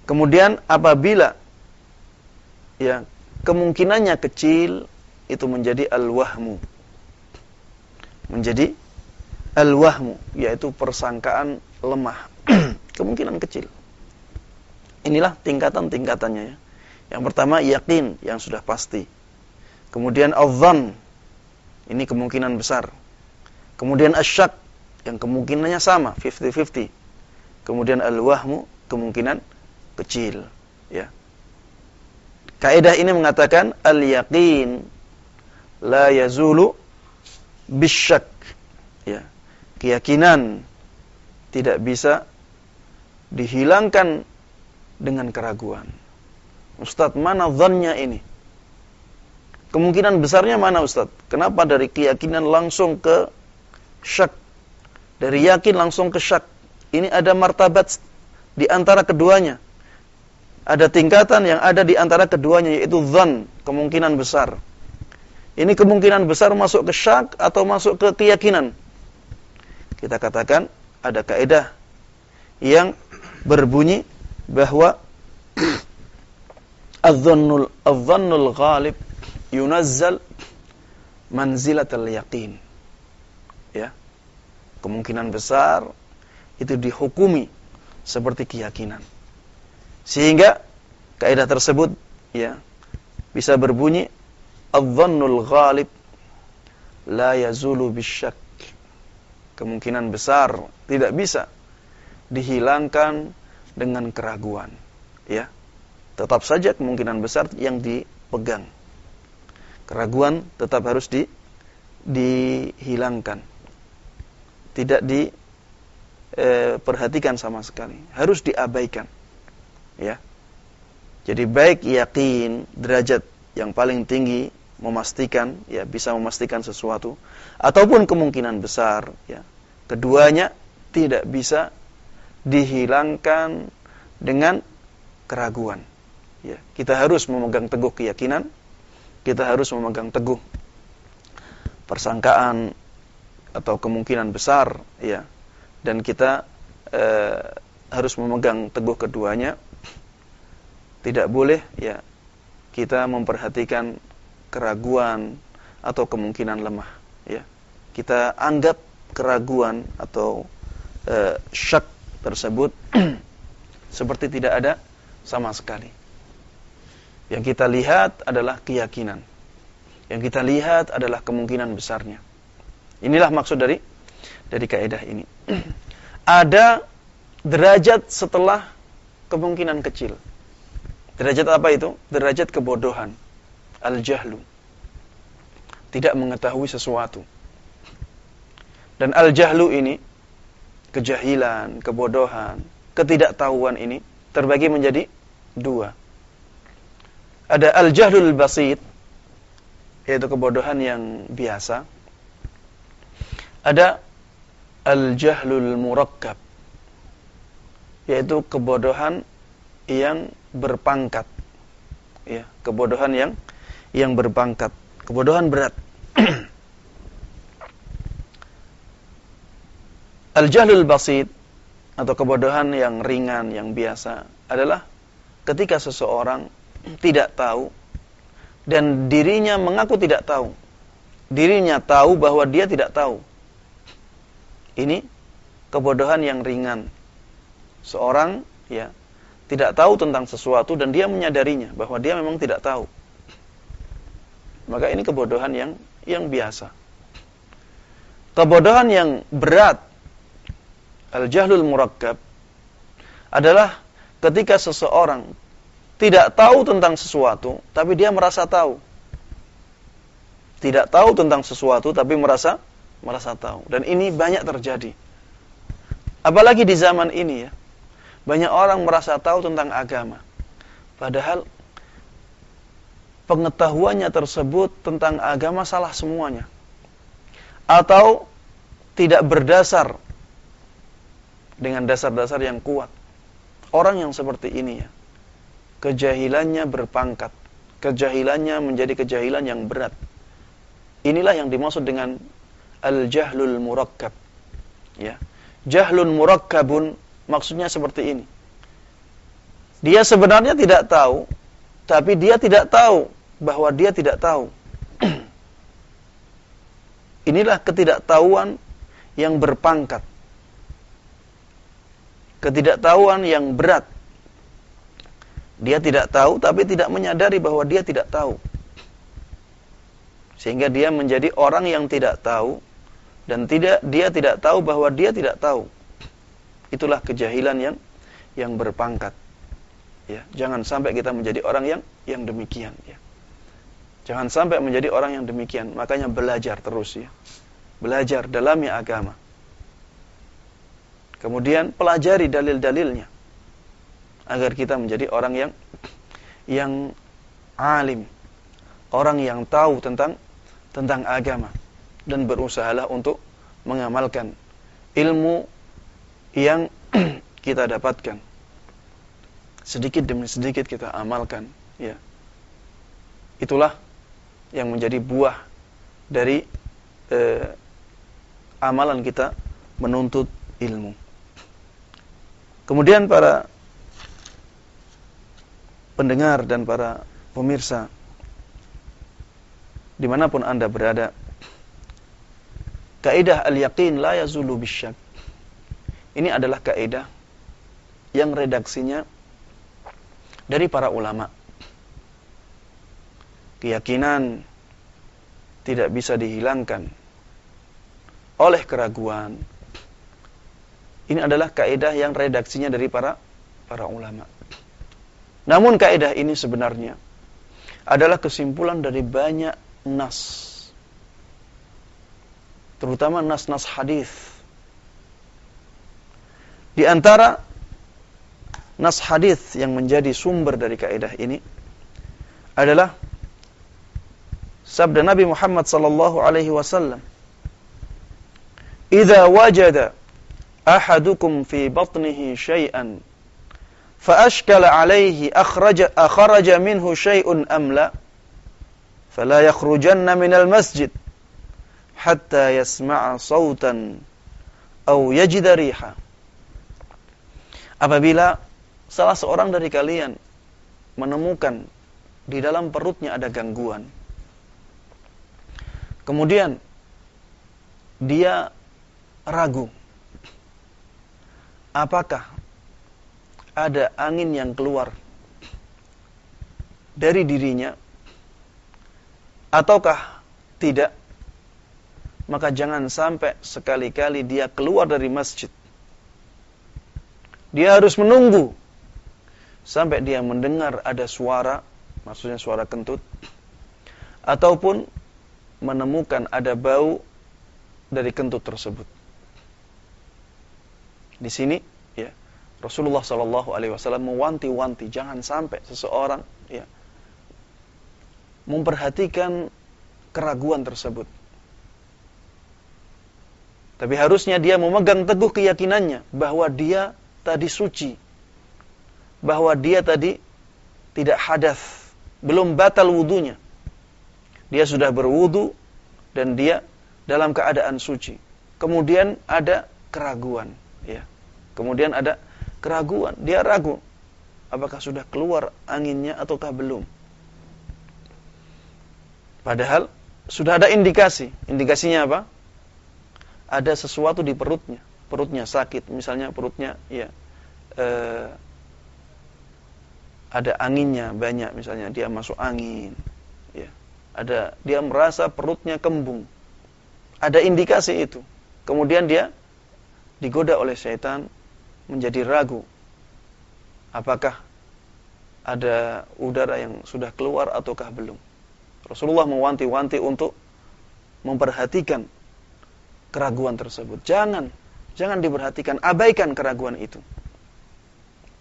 Kemudian apabila ya kemungkinannya kecil itu menjadi al-wahmu. Menjadi al-wahmu yaitu persangkaan lemah. Kemungkinan kecil. Inilah tingkatan-tingkatannya ya. Yang pertama yakin yang sudah pasti. Kemudian al-dhan, ini kemungkinan besar. Kemudian asyak, yang kemungkinannya sama, 50-50. Kemudian al-wahmu, kemungkinan kecil. Ya. Kaidah ini mengatakan al-yaqin la yazulu bisyak. Ya. Keyakinan tidak bisa dihilangkan dengan keraguan. Ustadz, mana dhannya ini? Kemungkinan besarnya mana Ustadz? Kenapa dari keyakinan langsung ke syak? Dari yakin langsung ke syak. Ini ada martabat di antara keduanya. Ada tingkatan yang ada di antara keduanya yaitu dhan, kemungkinan besar. Ini kemungkinan besar masuk ke syak atau masuk ke keyakinan. Kita katakan ada kaidah yang berbunyi bahwa Adzannul adzannul ghalib yunazzal manzilatal yaqin. Ya. Kemungkinan besar itu dihukumi seperti keyakinan. Sehingga kaidah tersebut ya bisa berbunyi adzannul ghalib la yazulu bisyak. Kemungkinan besar tidak bisa dihilangkan dengan keraguan. Ya tetap saja kemungkinan besar yang dipegang. Keraguan tetap harus di, dihilangkan. Tidak diperhatikan e, sama sekali. Harus diabaikan. Ya. Jadi baik yakin derajat yang paling tinggi memastikan ya bisa memastikan sesuatu ataupun kemungkinan besar ya keduanya tidak bisa dihilangkan dengan keraguan Ya, kita harus memegang teguh keyakinan, kita harus memegang teguh persangkaan atau kemungkinan besar, ya, dan kita eh, harus memegang teguh keduanya. Tidak boleh, ya, kita memperhatikan keraguan atau kemungkinan lemah, ya. Kita anggap keraguan atau eh, syak tersebut seperti tidak ada sama sekali. Yang kita lihat adalah keyakinan. Yang kita lihat adalah kemungkinan besarnya. Inilah maksud dari dari kaidah ini. Ada derajat setelah kemungkinan kecil. Derajat apa itu? Derajat kebodohan. Al-jahlu. Tidak mengetahui sesuatu. Dan al-jahlu ini, kejahilan, kebodohan, ketidaktahuan ini, terbagi menjadi dua ada al-jahlul basit, yaitu kebodohan yang biasa. Ada al-jahlul murakkab, yaitu kebodohan yang berpangkat. Ya, kebodohan yang yang berpangkat, kebodohan berat. Al-jahlul basit atau kebodohan yang ringan, yang biasa adalah ketika seseorang tidak tahu dan dirinya mengaku tidak tahu. Dirinya tahu bahwa dia tidak tahu. Ini kebodohan yang ringan. Seorang ya tidak tahu tentang sesuatu dan dia menyadarinya bahwa dia memang tidak tahu. Maka ini kebodohan yang yang biasa. Kebodohan yang berat al-jahlul murakkab adalah ketika seseorang tidak tahu tentang sesuatu, tapi dia merasa tahu. Tidak tahu tentang sesuatu, tapi merasa merasa tahu. Dan ini banyak terjadi. Apalagi di zaman ini ya. Banyak orang merasa tahu tentang agama. Padahal pengetahuannya tersebut tentang agama salah semuanya. Atau tidak berdasar dengan dasar-dasar yang kuat. Orang yang seperti ini ya kejahilannya berpangkat. Kejahilannya menjadi kejahilan yang berat. Inilah yang dimaksud dengan al-jahlul murakkab. Ya. Jahlun murakkabun maksudnya seperti ini. Dia sebenarnya tidak tahu, tapi dia tidak tahu bahwa dia tidak tahu. Inilah ketidaktahuan yang berpangkat. Ketidaktahuan yang berat dia tidak tahu tapi tidak menyadari bahwa dia tidak tahu. Sehingga dia menjadi orang yang tidak tahu dan tidak dia tidak tahu bahwa dia tidak tahu. Itulah kejahilan yang yang berpangkat. Ya, jangan sampai kita menjadi orang yang yang demikian ya. Jangan sampai menjadi orang yang demikian. Makanya belajar terus ya. Belajar dalami agama. Kemudian pelajari dalil-dalilnya agar kita menjadi orang yang yang alim, orang yang tahu tentang tentang agama dan berusahalah untuk mengamalkan ilmu yang kita dapatkan. Sedikit demi sedikit kita amalkan, ya. Itulah yang menjadi buah dari eh, amalan kita menuntut ilmu. Kemudian para pendengar dan para pemirsa di mana pun anda berada kaidah al-yaqin la yazulu bisyak. Ini adalah kaidah yang redaksinya dari para ulama. Keyakinan tidak bisa dihilangkan oleh keraguan ini adalah kaidah yang redaksinya dari para para ulama. Namun kaidah ini sebenarnya adalah kesimpulan dari banyak nas. Terutama nas-nas hadis. Di antara nas hadis yang menjadi sumber dari kaidah ini adalah sabda Nabi Muhammad sallallahu alaihi wasallam, "Idza wajada fi batnihi syai'an fa ashkala alaihi akhraja akhraja minhu syai'un am la fala yakhrujanna minal masjid hatta yasma'a sautan aw yajida riha apabila salah seorang dari kalian menemukan di dalam perutnya ada gangguan kemudian dia ragu apakah ada angin yang keluar dari dirinya? Ataukah tidak? Maka jangan sampai sekali-kali dia keluar dari masjid. Dia harus menunggu sampai dia mendengar ada suara maksudnya suara kentut ataupun menemukan ada bau dari kentut tersebut di sini ya Rasulullah Shallallahu Alaihi Wasallam mewanti-wanti jangan sampai seseorang ya memperhatikan keraguan tersebut. Tapi harusnya dia memegang teguh keyakinannya bahwa dia tadi suci, bahwa dia tadi tidak hadas, belum batal wudhunya. Dia sudah berwudhu dan dia dalam keadaan suci. Kemudian ada keraguan. Kemudian ada keraguan, dia ragu apakah sudah keluar anginnya ataukah belum. Padahal sudah ada indikasi. Indikasinya apa? Ada sesuatu di perutnya. Perutnya sakit, misalnya perutnya ya eh, ada anginnya banyak misalnya dia masuk angin ya ada dia merasa perutnya kembung ada indikasi itu kemudian dia digoda oleh setan menjadi ragu apakah ada udara yang sudah keluar ataukah belum. Rasulullah mewanti-wanti untuk memperhatikan keraguan tersebut. Jangan, jangan diperhatikan, abaikan keraguan itu.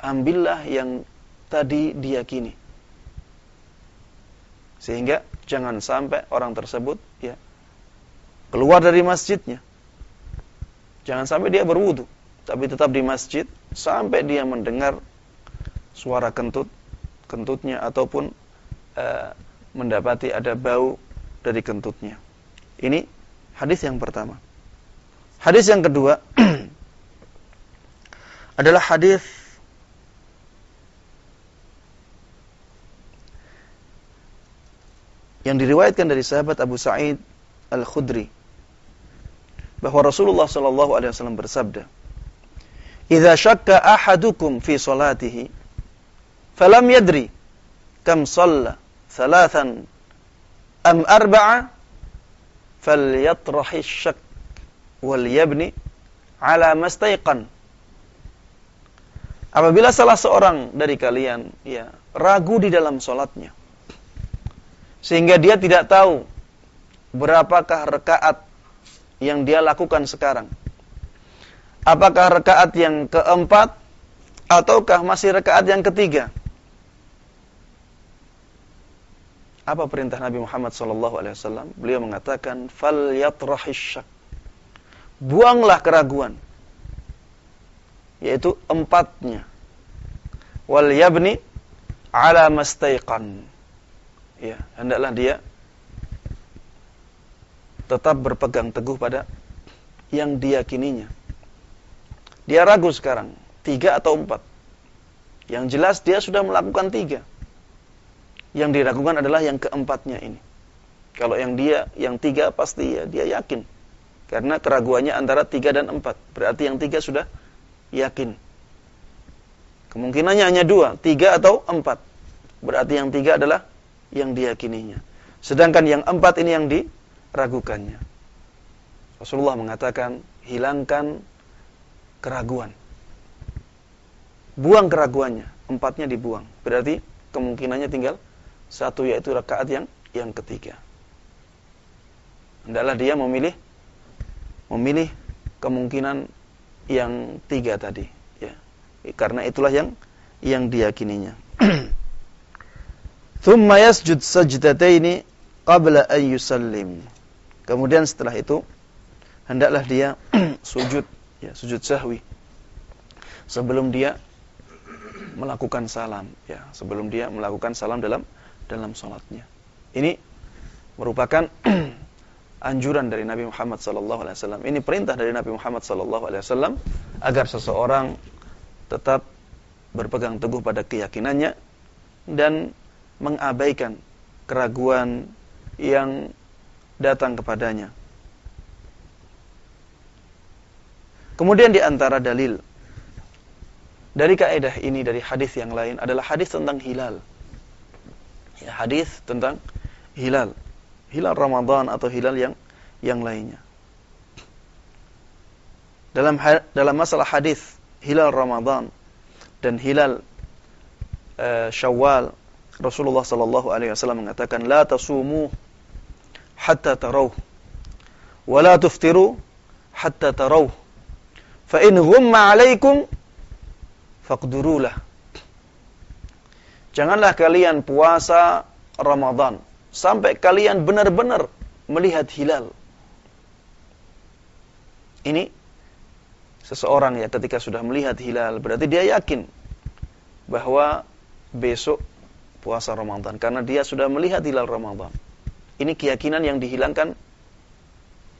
Ambillah yang tadi diyakini. Sehingga jangan sampai orang tersebut ya keluar dari masjidnya. Jangan sampai dia berwudu tapi tetap di masjid sampai dia mendengar suara kentut kentutnya ataupun uh, mendapati ada bau dari kentutnya. Ini hadis yang pertama. Hadis yang kedua adalah hadis yang diriwayatkan dari sahabat Abu Sa'id Al-Khudri bahwa Rasulullah sallallahu alaihi wasallam bersabda Idza syakka ahadukum fi salatihi falam yadri kam shalla thalathan am arba'a falyatrahi syak wal yabni ala mastaiqan. Apabila salah seorang dari kalian ya ragu di dalam solatnya, sehingga dia tidak tahu berapakah rekaat yang dia lakukan sekarang. Apakah rekaat yang keempat ataukah masih rekaat yang ketiga? Apa perintah Nabi Muhammad SAW? Beliau mengatakan, "Fal Buanglah keraguan. Yaitu empatnya. Wal yabni ala mastaiqan. Ya, hendaklah dia tetap berpegang teguh pada yang diyakininya. Dia ragu sekarang, tiga atau empat. Yang jelas dia sudah melakukan tiga. Yang diragukan adalah yang keempatnya ini. Kalau yang dia, yang tiga pasti ya, dia yakin. Karena keraguannya antara tiga dan empat. Berarti yang tiga sudah yakin. Kemungkinannya hanya dua, tiga atau empat. Berarti yang tiga adalah yang diyakininya. Sedangkan yang empat ini yang di, ragukannya. Rasulullah mengatakan, hilangkan keraguan. Buang keraguannya, empatnya dibuang. Berarti kemungkinannya tinggal satu yaitu rakaat yang yang ketiga. Hendaklah dia memilih memilih kemungkinan yang tiga tadi, ya. Karena itulah yang yang diyakininya. Thumma yasjud sajdataini qabla an yusallim. Kemudian setelah itu hendaklah dia sujud ya, sujud sahwi sebelum dia melakukan salam ya, sebelum dia melakukan salam dalam dalam salatnya. Ini merupakan anjuran dari Nabi Muhammad sallallahu alaihi wasallam. Ini perintah dari Nabi Muhammad sallallahu alaihi wasallam agar seseorang tetap berpegang teguh pada keyakinannya dan mengabaikan keraguan yang datang kepadanya. Kemudian di antara dalil dari kaidah ini dari hadis yang lain adalah hadis tentang hilal. Ya, hadis tentang hilal. Hilal Ramadan atau hilal yang yang lainnya. Dalam dalam masalah hadis hilal Ramadan dan hilal uh, Syawal Rasulullah sallallahu alaihi wasallam mengatakan la tasumu hatta tarau wa la tuftiru hatta tarau fa in ghumma alaikum faqdurulah. Janganlah kalian puasa Ramadan sampai kalian benar-benar melihat hilal. Ini seseorang ya ketika sudah melihat hilal berarti dia yakin bahwa besok puasa Ramadan karena dia sudah melihat hilal Ramadan. Ini keyakinan yang dihilangkan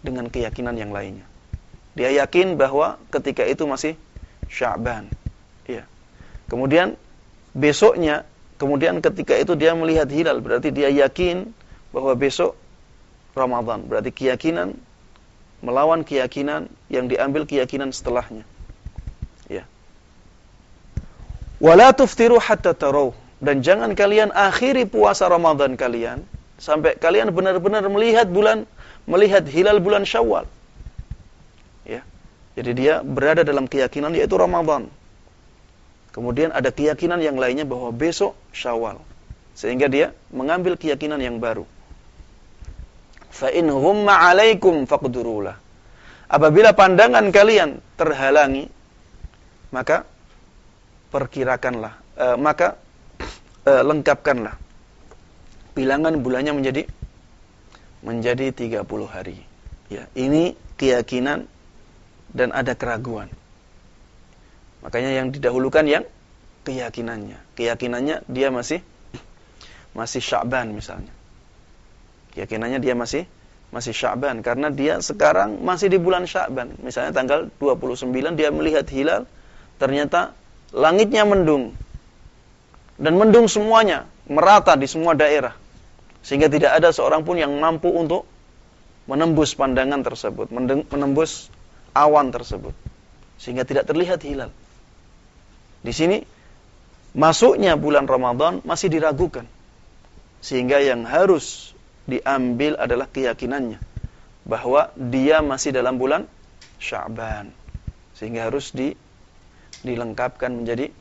dengan keyakinan yang lainnya. Dia yakin bahwa ketika itu masih Sya'ban. Ya. Kemudian besoknya, kemudian ketika itu dia melihat hilal, berarti dia yakin bahwa besok Ramadan. Berarti keyakinan melawan keyakinan yang diambil keyakinan setelahnya. Ya. Wala tuftiru hatta tarau dan jangan kalian akhiri puasa Ramadan kalian sampai kalian benar-benar melihat bulan melihat hilal bulan Syawal. Jadi dia berada dalam keyakinan yaitu Ramadan. Kemudian ada keyakinan yang lainnya bahwa besok Syawal. Sehingga dia mengambil keyakinan yang baru. Fa 'alaikum faqdurulah. Apabila pandangan kalian terhalangi, maka perkirakanlah, uh, maka uh, lengkapkanlah bilangan bulannya menjadi menjadi 30 hari. Ya, ini keyakinan dan ada keraguan. Makanya yang didahulukan yang keyakinannya. Keyakinannya dia masih masih Sya'ban misalnya. Keyakinannya dia masih masih Sya'ban karena dia sekarang masih di bulan Sya'ban. Misalnya tanggal 29 dia melihat hilal, ternyata langitnya mendung. Dan mendung semuanya, merata di semua daerah. Sehingga tidak ada seorang pun yang mampu untuk menembus pandangan tersebut, menembus awan tersebut. Sehingga tidak terlihat hilal. Di sini masuknya bulan Ramadan masih diragukan. Sehingga yang harus diambil adalah keyakinannya bahwa dia masih dalam bulan Sya'ban. Sehingga harus di dilengkapkan menjadi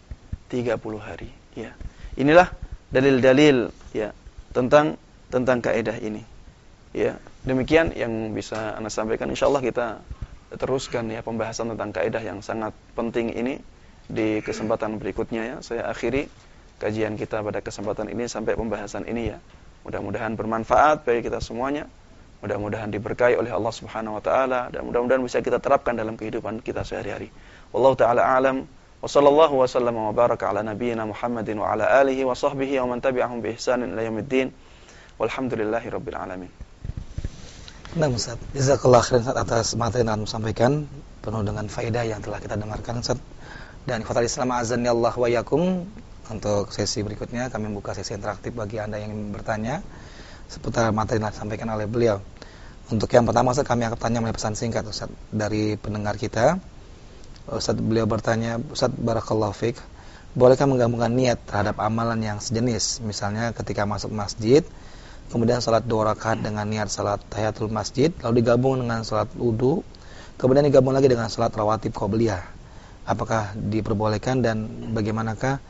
30 hari, ya. Inilah dalil-dalil ya tentang tentang kaidah ini. Ya, demikian yang bisa Anda sampaikan. Insyaallah kita teruskan ya pembahasan tentang kaidah yang sangat penting ini di kesempatan berikutnya ya. Saya akhiri kajian kita pada kesempatan ini sampai pembahasan ini ya. Mudah-mudahan bermanfaat bagi kita semuanya. Mudah-mudahan diberkahi oleh Allah Subhanahu wa taala dan mudah-mudahan bisa kita terapkan dalam kehidupan kita sehari-hari. Wallahu taala alam wa sallallahu wa wa baraka ala nabiyyina Muhammadin wa ala alihi wa sahbihi wa man tabi'ahum bi ihsanin ila yaumiddin. Walhamdulillahi rabbil alamin. Nah Ustaz, jazakallah khairan Ustaz atas materi yang Anda sampaikan penuh dengan faedah yang telah kita dengarkan Ustaz. Dan ikhwatal Islam azan Allah wa yakum untuk sesi berikutnya kami membuka sesi interaktif bagi Anda yang ingin bertanya seputar materi yang disampaikan oleh beliau. Untuk yang pertama Ustaz kami akan tanya melalui pesan singkat Ustaz dari pendengar kita. Ustaz beliau bertanya, Ustaz barakallahu fiik, bolehkah menggabungkan niat terhadap amalan yang sejenis? Misalnya ketika masuk masjid, kemudian salat dua rakaat dengan niat salat tahiyatul masjid, lalu digabung dengan salat wudu, kemudian digabung lagi dengan salat rawatib qabliyah. Apakah diperbolehkan dan bagaimanakah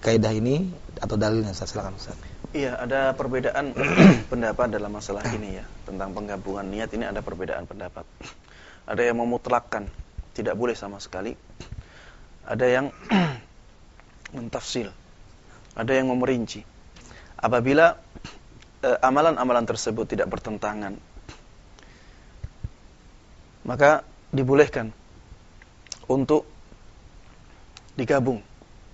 kaidah ini atau dalilnya Ustaz silakan Ustaz. Iya, ada perbedaan pendapat dalam masalah ini ya, tentang penggabungan niat ini ada perbedaan pendapat. Ada yang memutlakkan tidak boleh sama sekali. Ada yang mentafsil. Ada yang memerinci. Apabila amalan-amalan tersebut tidak bertentangan, maka dibolehkan untuk digabung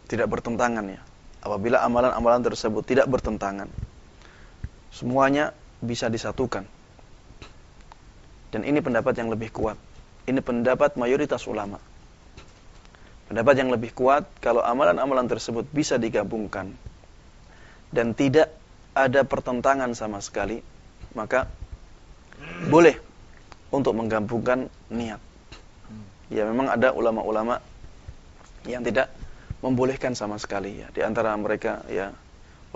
tidak bertentangan ya. Apabila amalan-amalan tersebut tidak bertentangan, semuanya bisa disatukan. Dan ini pendapat yang lebih kuat. Ini pendapat mayoritas ulama. Pendapat yang lebih kuat kalau amalan-amalan tersebut bisa digabungkan dan tidak ada pertentangan sama sekali, maka boleh untuk menggabungkan niat. Ya memang ada ulama-ulama yang tidak membolehkan sama sekali ya di antara mereka ya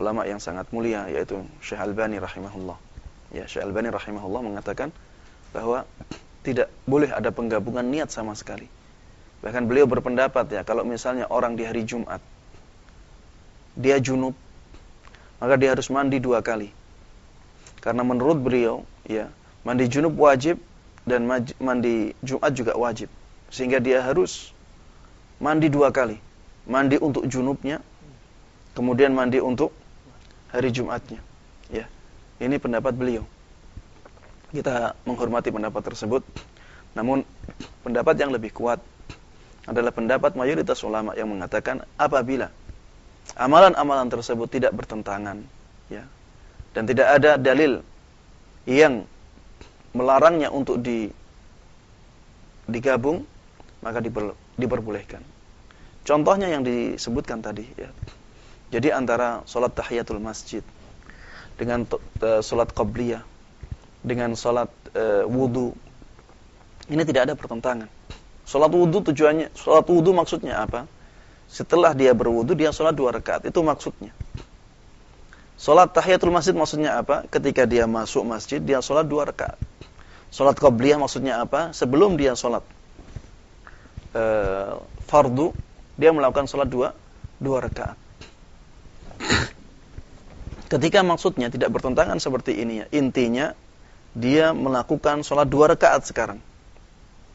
ulama yang sangat mulia yaitu Syekh Albani rahimahullah. Ya Syekh Albani rahimahullah mengatakan bahwa tidak boleh ada penggabungan niat sama sekali. Bahkan beliau berpendapat ya kalau misalnya orang di hari Jumat dia junub maka dia harus mandi dua kali. Karena menurut beliau ya mandi junub wajib dan mandi Jumat juga wajib. Sehingga dia harus mandi dua kali mandi untuk junubnya, kemudian mandi untuk hari Jumatnya. Ya, ini pendapat beliau. Kita menghormati pendapat tersebut, namun pendapat yang lebih kuat adalah pendapat mayoritas ulama yang mengatakan apabila amalan-amalan tersebut tidak bertentangan, ya, dan tidak ada dalil yang melarangnya untuk di digabung, maka diper, diperbolehkan. Contohnya yang disebutkan tadi ya. Jadi antara sholat tahiyatul masjid dengan sholat qabliyah dengan sholat uh, wudhu ini tidak ada pertentangan. Sholat wudhu tujuannya, sholat wudhu maksudnya apa? Setelah dia berwudhu dia sholat dua rakaat itu maksudnya. Sholat tahiyatul masjid maksudnya apa? Ketika dia masuk masjid dia sholat dua rakaat. Sholat qabliyah maksudnya apa? Sebelum dia sholat uh, fardu dia melakukan sholat dua, dua rakaat. Ketika maksudnya tidak bertentangan seperti ini ya, intinya dia melakukan sholat dua rakaat sekarang.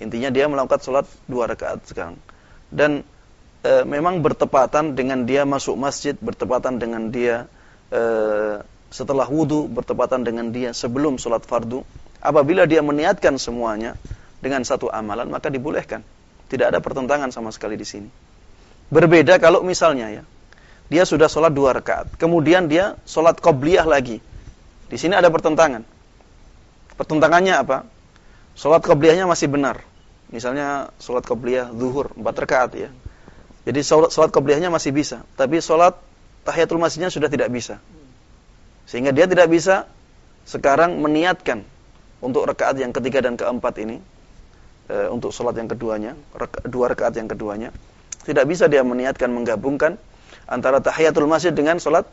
Intinya dia melakukan sholat dua rakaat sekarang. Dan e, memang bertepatan dengan dia masuk masjid, bertepatan dengan dia e, setelah wudhu, bertepatan dengan dia sebelum sholat fardu. Apabila dia meniatkan semuanya dengan satu amalan, maka dibolehkan. Tidak ada pertentangan sama sekali di sini. Berbeda kalau misalnya ya, dia sudah sholat dua rakaat, kemudian dia sholat qobliyah lagi. Di sini ada pertentangan. Pertentangannya apa? Sholat qobliyahnya masih benar. Misalnya sholat qobliyah zuhur empat rakaat ya. Jadi sholat, sholat qobliyahnya masih bisa, tapi sholat tahiyatul masjidnya sudah tidak bisa. Sehingga dia tidak bisa sekarang meniatkan untuk rakaat yang ketiga dan keempat ini, e, untuk sholat yang keduanya, reka, dua rakaat yang keduanya, tidak bisa dia meniatkan menggabungkan antara tahiyatul masjid dengan sholat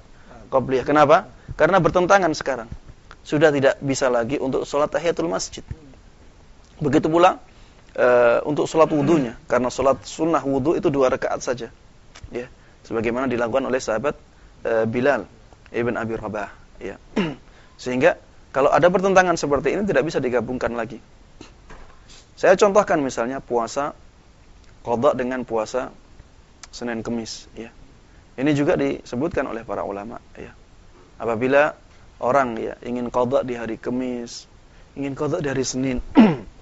qobliyah. Kenapa? Karena bertentangan sekarang. Sudah tidak bisa lagi untuk sholat tahiyatul masjid. Begitu pula uh, untuk sholat wudhunya, karena sholat sunnah wudhu itu dua rakaat saja. Ya, sebagaimana dilakukan oleh sahabat uh, Bilal ibn Abi Rabah. Ya. Sehingga kalau ada pertentangan seperti ini tidak bisa digabungkan lagi. Saya contohkan misalnya puasa kodok dengan puasa Senin Kemis. Ya. Ini juga disebutkan oleh para ulama. Ya. Apabila orang ya ingin kodok di hari Kemis, ingin kodok di hari Senin,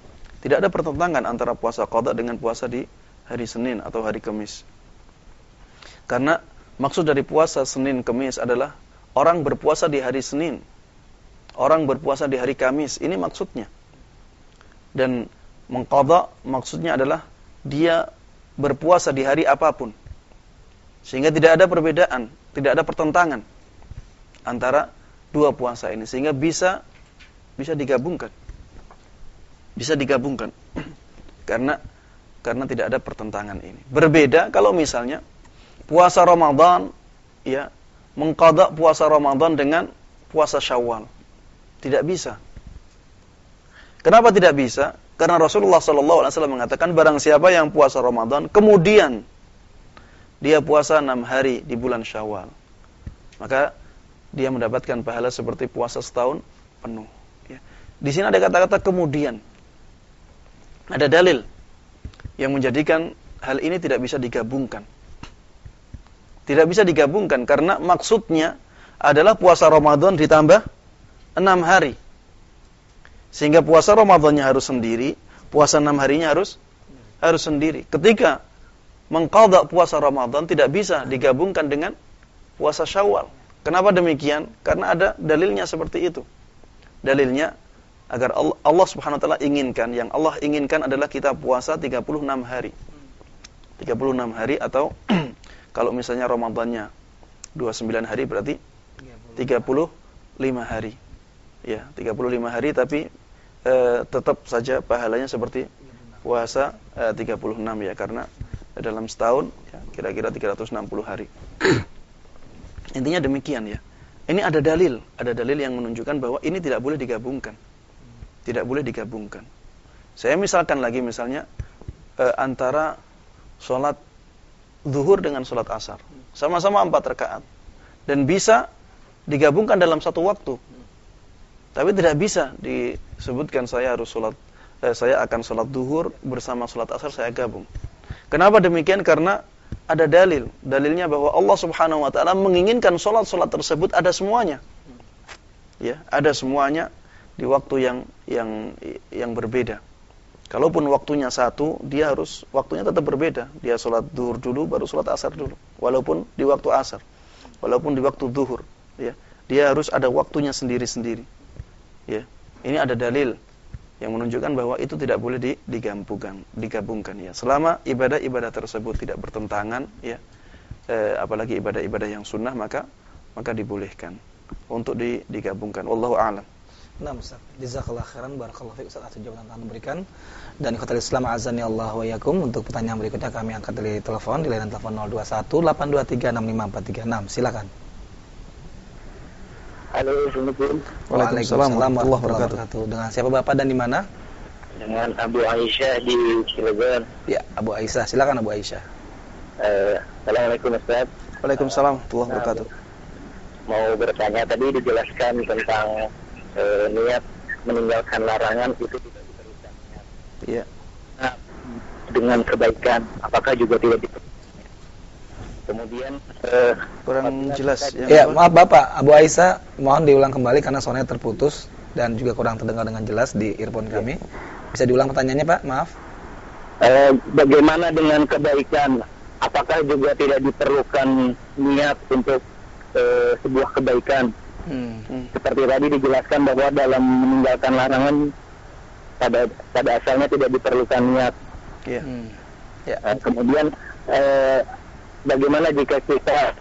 tidak ada pertentangan antara puasa kodok dengan puasa di hari Senin atau hari Kemis. Karena maksud dari puasa Senin Kemis adalah orang berpuasa di hari Senin, orang berpuasa di hari Kamis. Ini maksudnya. Dan mengkodok maksudnya adalah dia berpuasa di hari apa pun. Sehingga tidak ada perbedaan, tidak ada pertentangan antara dua puasa ini sehingga bisa bisa digabungkan. Bisa digabungkan. karena karena tidak ada pertentangan ini. Berbeda kalau misalnya puasa Ramadan ya mengqada puasa Ramadan dengan puasa Syawal. Tidak bisa. Kenapa tidak bisa? Karena Rasulullah SAW mengatakan barang siapa yang puasa Ramadan kemudian dia puasa enam hari di bulan Syawal. Maka dia mendapatkan pahala seperti puasa setahun penuh. Ya. Di sini ada kata-kata kemudian. Ada dalil yang menjadikan hal ini tidak bisa digabungkan. Tidak bisa digabungkan karena maksudnya adalah puasa Ramadan ditambah enam hari. Sehingga puasa Ramadannya harus sendiri, puasa enam harinya harus harus sendiri. Ketika mengqadha puasa Ramadan tidak bisa digabungkan dengan puasa Syawal. Kenapa demikian? Karena ada dalilnya seperti itu. Dalilnya agar Allah, Subhanahu wa taala inginkan, yang Allah inginkan adalah kita puasa 36 hari. 36 hari atau kalau misalnya Ramadannya 29 hari berarti 35 hari. Ya, 35 hari tapi eh, tetap saja pahalanya seperti puasa eh, 36 ya karena dalam setahun ya, kira-kira 360 hari. Intinya demikian ya. Ini ada dalil, ada dalil yang menunjukkan bahwa ini tidak boleh digabungkan. Tidak boleh digabungkan. Saya misalkan lagi misalnya eh, antara sholat zuhur dengan sholat asar. Sama-sama empat rakaat. Dan bisa digabungkan dalam satu waktu. Tapi tidak bisa disebutkan saya harus sholat, eh, saya akan sholat zuhur bersama sholat asar saya gabung. Kenapa demikian? Karena ada dalil. Dalilnya bahwa Allah Subhanahu wa taala menginginkan salat-salat tersebut ada semuanya. Ya, ada semuanya di waktu yang yang yang berbeda. Kalaupun waktunya satu, dia harus waktunya tetap berbeda. Dia sholat duhur dulu, baru sholat asar dulu. Walaupun di waktu asar, walaupun di waktu duhur, ya, dia harus ada waktunya sendiri-sendiri. Ya, ini ada dalil yang menunjukkan bahwa itu tidak boleh digabungkan, digabungkan ya. Selama ibadah-ibadah tersebut tidak bertentangan ya, eh, apalagi ibadah-ibadah yang sunnah maka maka dibolehkan untuk digabungkan. Wallahu a'lam. Nah, Ustaz. Jazakallah khairan barakallahu fiik Ustaz atas jawaban yang berikan. Dan ikhwatul Islam azani Allah wa yakum untuk pertanyaan berikutnya kami angkat dari telepon di layanan telepon 021 823 65436. Silakan. Halo, Assalamualaikum. Waalaikumsalam warahmatullahi wabarakatuh. Dengan siapa Bapak dan di mana? Dengan Abu Aisyah di Cilegon. Ya, Abu Aisyah. Silakan Abu Aisyah. Uh, Assalamualaikum Ustaz. Waalaikumsalam warahmatullahi wabarakatuh. Mau bertanya tadi dijelaskan tentang uh, niat meninggalkan larangan itu tidak diperlukan niat. Iya. Nah, dengan kebaikan apakah juga tidak diperlukan Kemudian uh, kurang jelas. Ya, ya maaf Bapak, Abu Aisyah mohon diulang kembali karena soalnya terputus dan juga kurang terdengar dengan jelas di earphone ya. kami. Bisa diulang pertanyaannya Pak? Maaf. Uh, bagaimana dengan kebaikan? Apakah juga tidak diperlukan niat untuk uh, sebuah kebaikan? Hmm. Seperti tadi dijelaskan bahwa dalam meninggalkan larangan pada pada asalnya tidak diperlukan niat. Yeah. Hmm. Yeah. Uh, kemudian uh, bagaimana jika kita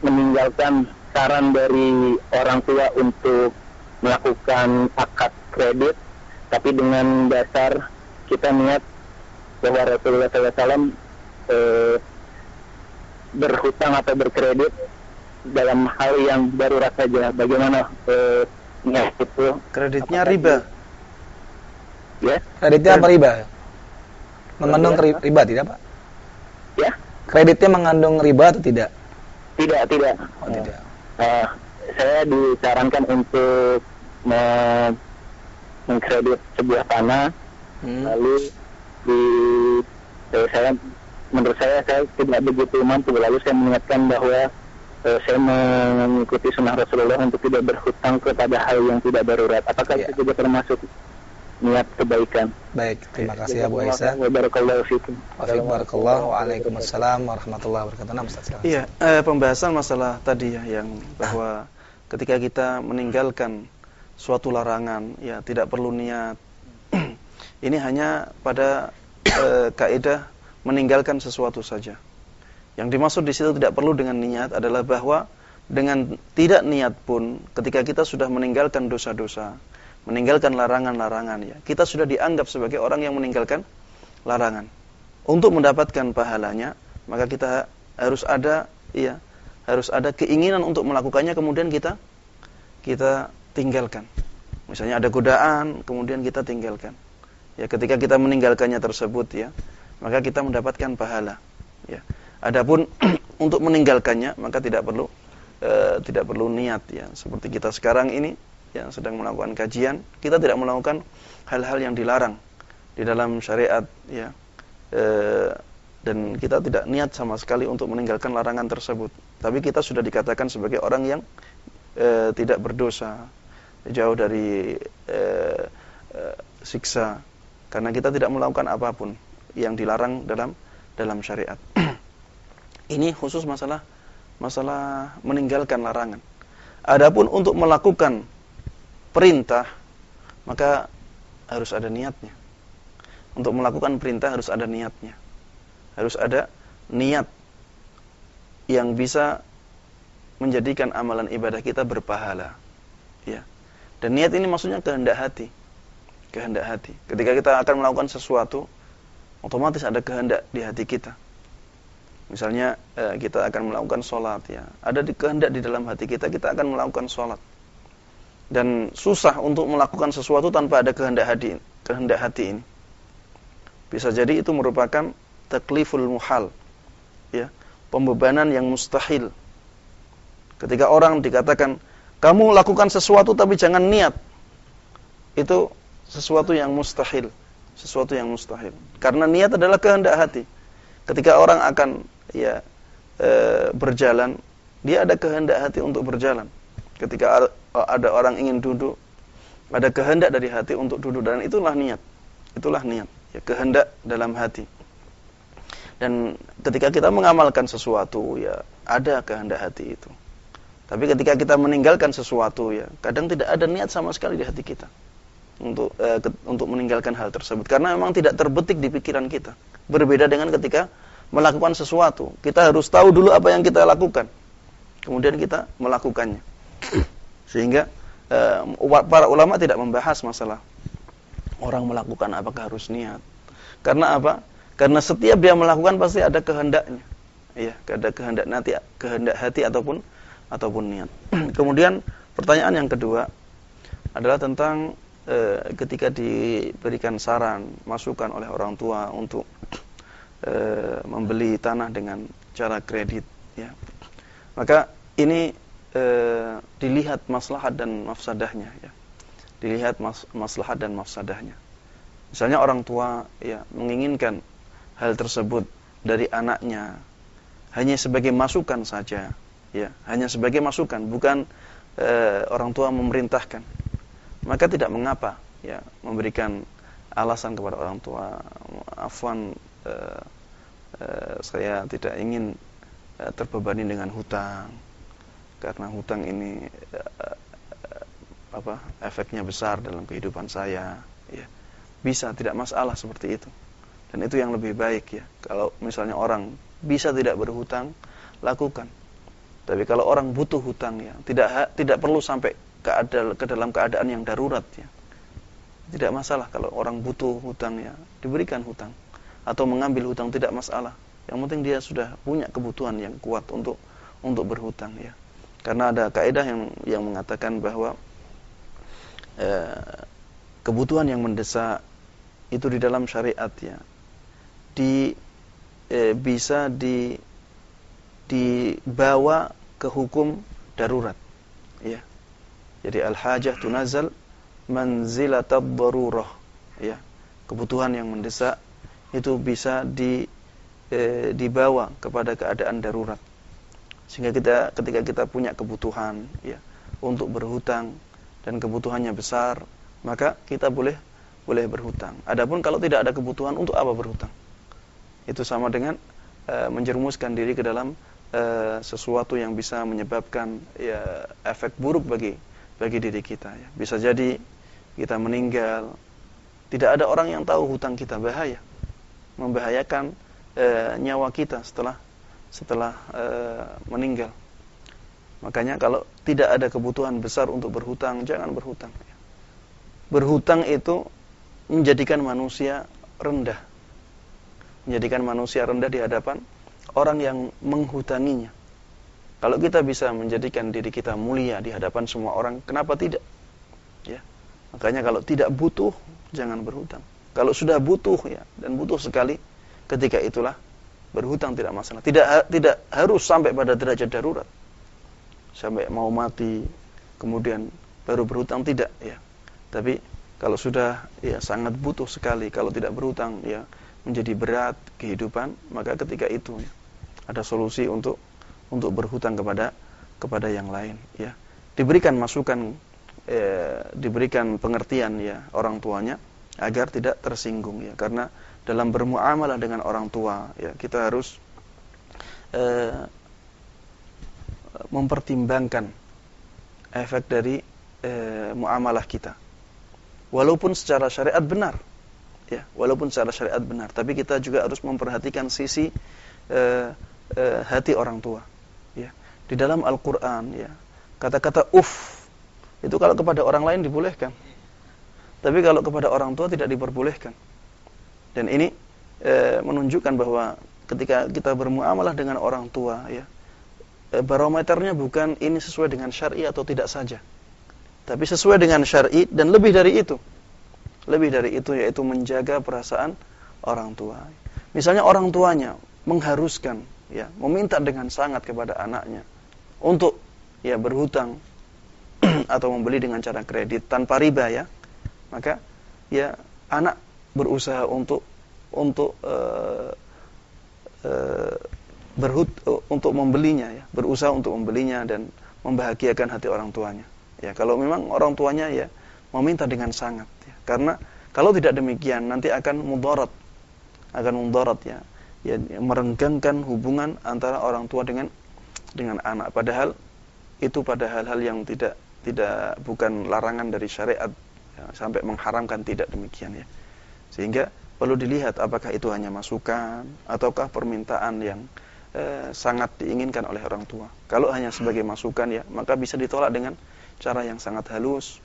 meninggalkan saran dari orang tua untuk melakukan akad kredit, tapi dengan dasar kita niat bahwa Rasulullah SAW eh, berhutang atau berkredit dalam hal yang darurat saja. Bagaimana eh, niat itu? Kreditnya riba. Ya. Kreditnya apa riba? Mengandung ya. riba tidak, Pak? Ya. Kreditnya mengandung riba atau tidak? Tidak, tidak. Oh, tidak. Uh, saya disarankan untuk me mengkredit sebuah tanah, hmm. lalu di eh, saya menurut saya saya tidak begitu mampu. Lalu saya mengingatkan bahwa uh, saya mengikuti sunnah Rasulullah untuk tidak berhutang kepada hal yang tidak darurat. Apakah yeah. itu juga termasuk niat kebaikan? Baik, terima kasih Abu Aisyah. Barakallahu fiikum. Barakallahu Waalaikumsalam warahmatullahi wabarakatuh. Nah, Ustaz. Iya, eh, pembahasan masalah tadi ya yang bahwa ketika kita meninggalkan suatu larangan ya tidak perlu niat. Ini hanya pada eh, kaidah meninggalkan sesuatu saja. Yang dimaksud di situ tidak perlu dengan niat adalah bahwa dengan tidak niat pun ketika kita sudah meninggalkan dosa-dosa, meninggalkan larangan-larangan ya, kita sudah dianggap sebagai orang yang meninggalkan larangan. Untuk mendapatkan pahalanya, maka kita harus ada ya, harus ada keinginan untuk melakukannya kemudian kita kita tinggalkan. Misalnya ada godaan, kemudian kita tinggalkan. Ya, ketika kita meninggalkannya tersebut ya, maka kita mendapatkan pahala. Ya. Adapun untuk meninggalkannya maka tidak perlu e, tidak perlu niat ya. Seperti kita sekarang ini yang sedang melakukan kajian, kita tidak melakukan hal-hal yang dilarang di dalam syariat ya. E, dan kita tidak niat sama sekali untuk meninggalkan larangan tersebut. Tapi kita sudah dikatakan sebagai orang yang e, tidak berdosa, jauh dari e, e, siksa karena kita tidak melakukan apa pun yang dilarang dalam dalam syariat. Ini khusus masalah masalah meninggalkan larangan. Adapun untuk melakukan perintah maka harus ada niatnya. Untuk melakukan perintah harus ada niatnya. Harus ada niat yang bisa menjadikan amalan ibadah kita berpahala. Ya. Dan niat ini maksudnya kehendak hati. Kehendak hati. Ketika kita akan melakukan sesuatu, otomatis ada kehendak di hati kita. Misalnya eh, kita akan melakukan sholat ya, ada di kehendak di dalam hati kita, kita akan melakukan sholat. Dan susah untuk melakukan sesuatu tanpa ada kehendak hati, kehendak hati ini. Bisa jadi itu merupakan takliful muhal, ya, pembebanan yang mustahil. Ketika orang dikatakan kamu lakukan sesuatu tapi jangan niat, itu sesuatu yang mustahil, sesuatu yang mustahil. Karena niat adalah kehendak hati. Ketika orang akan ya e, berjalan, dia ada kehendak hati untuk berjalan. Ketika ada orang ingin duduk, ada kehendak dari hati untuk duduk dan itulah niat. Itulah niat, ya kehendak dalam hati. Dan ketika kita mengamalkan sesuatu, ya ada kehendak hati itu. Tapi ketika kita meninggalkan sesuatu, ya kadang tidak ada niat sama sekali di hati kita untuk eh, ke, untuk meninggalkan hal tersebut karena memang tidak terbetik di pikiran kita. Berbeda dengan ketika melakukan sesuatu. Kita harus tahu dulu apa yang kita lakukan. Kemudian kita melakukannya. Sehingga uh, para ulama tidak membahas masalah orang melakukan apakah harus niat. Karena apa? Karena setiap dia melakukan pasti ada kehendaknya. Iya, ada kehendak nanti, kehendak hati ataupun ataupun niat. Kemudian pertanyaan yang kedua adalah tentang e, ketika diberikan saran, masukan oleh orang tua untuk e, membeli tanah dengan cara kredit ya. Maka ini e, dilihat maslahat dan mafsadahnya ya. Dilihat mas, maslahat dan mafsadahnya. Misalnya orang tua ya menginginkan hal tersebut dari anaknya hanya sebagai masukan saja ya. Hanya sebagai masukan bukan e, orang tua memerintahkan. Maka tidak mengapa ya memberikan alasan kepada orang tua afwan uh, uh, saya tidak ingin uh, terbebani dengan hutang. Karena hutang ini apa efeknya besar dalam kehidupan saya ya. Bisa tidak masalah seperti itu. Dan itu yang lebih baik ya. Kalau misalnya orang bisa tidak berhutang lakukan. Tapi kalau orang butuh hutang ya tidak tidak perlu sampai ke, ke dalam keadaan yang darurat ya. Tidak masalah kalau orang butuh hutang ya, diberikan hutang atau mengambil hutang tidak masalah. Yang penting dia sudah punya kebutuhan yang kuat untuk untuk berhutang ya. Karena ada kaidah yang yang mengatakan bahwa eh, kebutuhan yang mendesak itu di dalam syariat ya di e, bisa di dibawa ke hukum darurat ya jadi al hajah tunazal manzilatat darurah ya kebutuhan yang mendesak itu bisa di e, dibawa kepada keadaan darurat sehingga kita ketika kita punya kebutuhan ya untuk berhutang dan kebutuhannya besar maka kita boleh boleh berhutang. Adapun kalau tidak ada kebutuhan untuk apa berhutang? Itu sama dengan e, menjerumuskan diri ke dalam e, sesuatu yang bisa menyebabkan ya efek buruk bagi bagi diri kita ya. Bisa jadi kita meninggal tidak ada orang yang tahu hutang kita bahaya. Membahayakan e, nyawa kita setelah setelah e, meninggal. Makanya kalau tidak ada kebutuhan besar untuk berhutang, jangan berhutang. Berhutang itu menjadikan manusia rendah. Menjadikan manusia rendah di hadapan orang yang menghutanginya. Kalau kita bisa menjadikan diri kita mulia di hadapan semua orang, kenapa tidak? Ya. Makanya kalau tidak butuh, jangan berhutang. Kalau sudah butuh ya dan butuh sekali, ketika itulah berhutang tidak masalah. Tidak tidak harus sampai pada derajat darurat. Sampai mau mati kemudian baru berhutang tidak ya. Tapi kalau sudah ya sangat butuh sekali, kalau tidak berhutang ya menjadi berat kehidupan, maka ketika itu ya, ada solusi untuk untuk berhutang kepada kepada yang lain ya. Diberikan masukan eh, diberikan pengertian ya orang tuanya agar tidak tersinggung ya. Karena dalam bermuamalah dengan orang tua ya kita harus eh, mempertimbangkan efek dari eh, muamalah kita. Walaupun secara syariat benar ya walaupun secara syariat benar tapi kita juga harus memperhatikan sisi uh, uh, hati orang tua ya. Di dalam Al-Qur'an ya kata-kata uf itu kalau kepada orang lain dibolehkan tapi kalau kepada orang tua tidak diperbolehkan dan ini uh, menunjukkan bahwa ketika kita bermuamalah dengan orang tua ya barometernya bukan ini sesuai dengan syar'i atau tidak saja tapi sesuai dengan syar'i dan lebih dari itu. Lebih dari itu yaitu menjaga perasaan orang tua. Misalnya orang tuanya mengharuskan ya, meminta dengan sangat kepada anaknya untuk ya berhutang atau membeli dengan cara kredit tanpa riba ya. Maka ya anak berusaha untuk untuk uh, uh, berhut uh, untuk membelinya ya, berusaha untuk membelinya dan membahagiakan hati orang tuanya. Ya, kalau memang orang tuanya ya meminta dengan sangat ya. Karena kalau tidak demikian nanti akan mudarat. Akan mudarat ya. Ya merenggangkan hubungan antara orang tua dengan dengan anak padahal itu pada hal-hal yang tidak tidak bukan larangan dari syariat ya, sampai mengharamkan tidak demikian ya. Sehingga perlu dilihat apakah itu hanya masukan ataukah permintaan yang eh, sangat diinginkan oleh orang tua. Kalau hanya sebagai masukan ya, maka bisa ditolak dengan cara yang sangat halus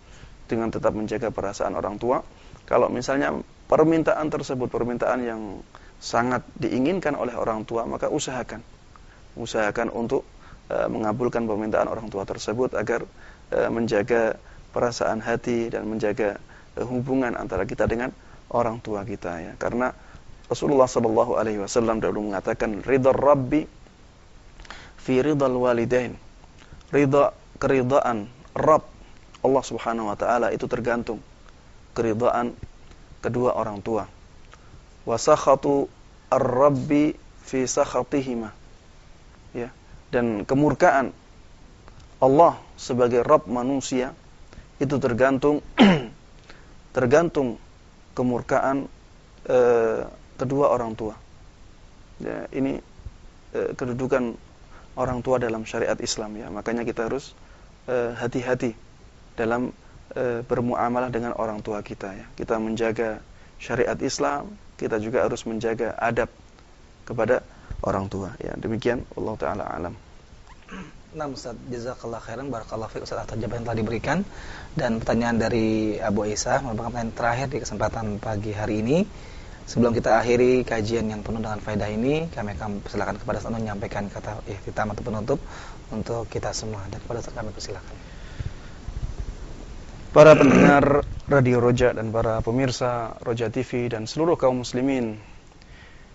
dengan tetap menjaga perasaan orang tua. Kalau misalnya permintaan tersebut permintaan yang sangat diinginkan oleh orang tua, maka usahakan usahakan untuk e, mengabulkan permintaan orang tua tersebut agar e, menjaga perasaan hati dan menjaga e, hubungan antara kita dengan orang tua kita ya. Karena Rasulullah Shallallahu alaihi wasallam dahulu mengatakan ridha Rabbi fi ridhal walidain. Ridha keridhaan Rabb Allah Subhanahu wa taala itu tergantung keridhaan kedua orang tua. Wa sakhatu ar-rabbi fi sakhatihima. Ya, dan kemurkaan Allah sebagai Rabb manusia itu tergantung tergantung kemurkaan eh, kedua orang tua. Ya, ini eh, kedudukan orang tua dalam syariat Islam ya. Makanya kita harus Eh, hati-hati dalam uh, bermuamalah dengan orang tua kita ya. Kita menjaga syariat Islam, kita juga harus menjaga adab kepada orang tua ya. Demikian Allah taala alam. Nah Ustaz, jazakallah khairan barakallahu fiik Ustaz atas jawaban yang telah diberikan dan pertanyaan dari Abu Isa merupakan pertanyaan terakhir di kesempatan pagi hari ini. Sebelum kita akhiri kajian yang penuh dengan faedah ini, kami akan persilakan kepada Ustaz menyampaikan kata ihtitam atau penutup untuk kita semua dan kepada kami persilakan. Para pendengar Radio Roja dan para pemirsa Roja TV dan seluruh kaum muslimin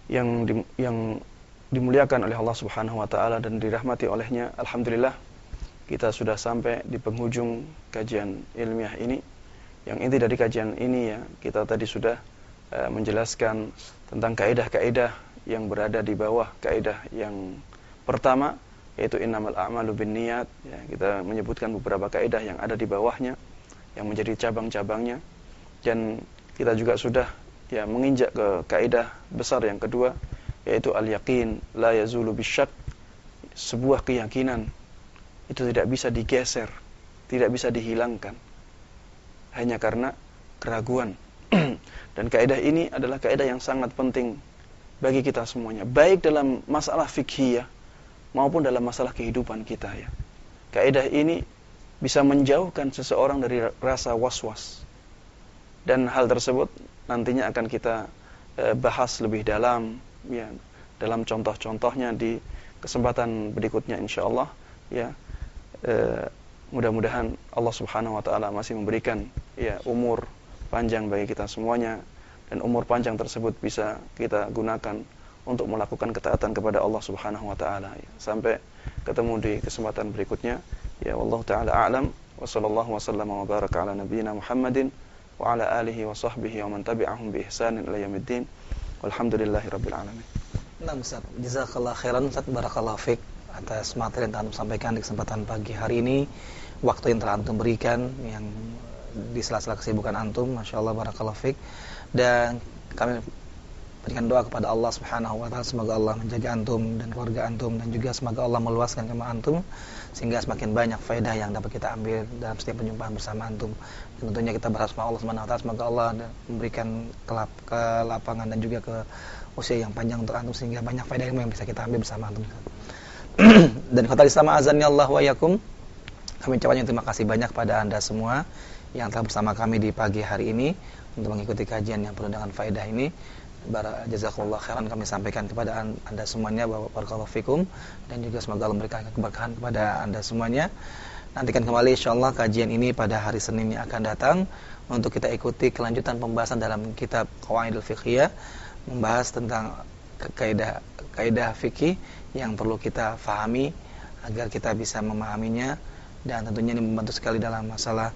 yang yang dimuliakan oleh Allah Subhanahu wa taala dan dirahmati olehnya. Alhamdulillah kita sudah sampai di penghujung kajian ilmiah ini. Yang inti dari kajian ini ya, kita tadi sudah uh, menjelaskan tentang kaidah-kaidah yang berada di bawah kaidah yang pertama yaitu innamal a'malu binniyat ya, kita menyebutkan beberapa kaidah yang ada di bawahnya yang menjadi cabang-cabangnya dan kita juga sudah ya menginjak ke kaidah besar yang kedua yaitu al-yaqin la yazulu bisyak sebuah keyakinan itu tidak bisa digeser tidak bisa dihilangkan. Hanya karena keraguan. Dan kaidah ini adalah kaidah yang sangat penting bagi kita semuanya baik dalam masalah fikih maupun dalam masalah kehidupan kita ya. Kaidah ini bisa menjauhkan seseorang dari rasa was-was. Dan hal tersebut nantinya akan kita e, bahas lebih dalam ya dalam contoh-contohnya di kesempatan berikutnya insyaallah ya. E, mudah-mudahan Allah Subhanahu wa taala masih memberikan ya umur panjang bagi kita semuanya dan umur panjang tersebut bisa kita gunakan untuk melakukan ketaatan kepada Allah Subhanahu wa taala ya. sampai ketemu di kesempatan berikutnya ya Allah taala a'lam wa sallallahu wa baraka ala Muhammadin wa ala alihi wa sahbihi wa man tabi'ahum bi ihsanin ila walhamdulillahi rabbil alamin. Nah Ustaz, jazakallah khairan Ustaz, barakallahu fiq atas materi yang antum sampaikan di kesempatan pagi hari ini. Waktu yang telah antum berikan yang di sela-sela kesibukan antum Masya Allah barakallahu fiq dan kami berikan doa kepada Allah Subhanahu wa taala semoga Allah menjaga antum dan keluarga antum dan juga semoga Allah meluaskan kema antum sehingga semakin banyak faedah yang dapat kita ambil dalam setiap perjumpaan bersama antum. Tentunya kita berharap sama Allah Subhanahu wa semoga Allah memberikan kelap, ke lapangan dan juga ke usia yang panjang untuk antum sehingga banyak faedah yang bisa kita ambil bersama antum. dan kata Islam azannya Allah wa yakum. Kami ucapkan terima kasih banyak pada Anda semua yang telah bersama kami di pagi hari ini untuk mengikuti kajian yang penuh dengan faedah ini jazakumullah khairan kami sampaikan kepada anda semuanya bahwa barakallahu fikum dan juga semoga Allah memberikan keberkahan kepada anda semuanya nantikan kembali insyaallah kajian ini pada hari Senin yang akan datang untuk kita ikuti kelanjutan pembahasan dalam kitab Qawaidul Fiqhiyah membahas tentang kaidah kaidah fikih yang perlu kita fahami agar kita bisa memahaminya dan tentunya ini membantu sekali dalam masalah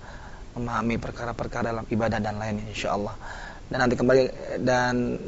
memahami perkara-perkara dalam ibadah dan lainnya insyaallah. Dan nanti kembali dan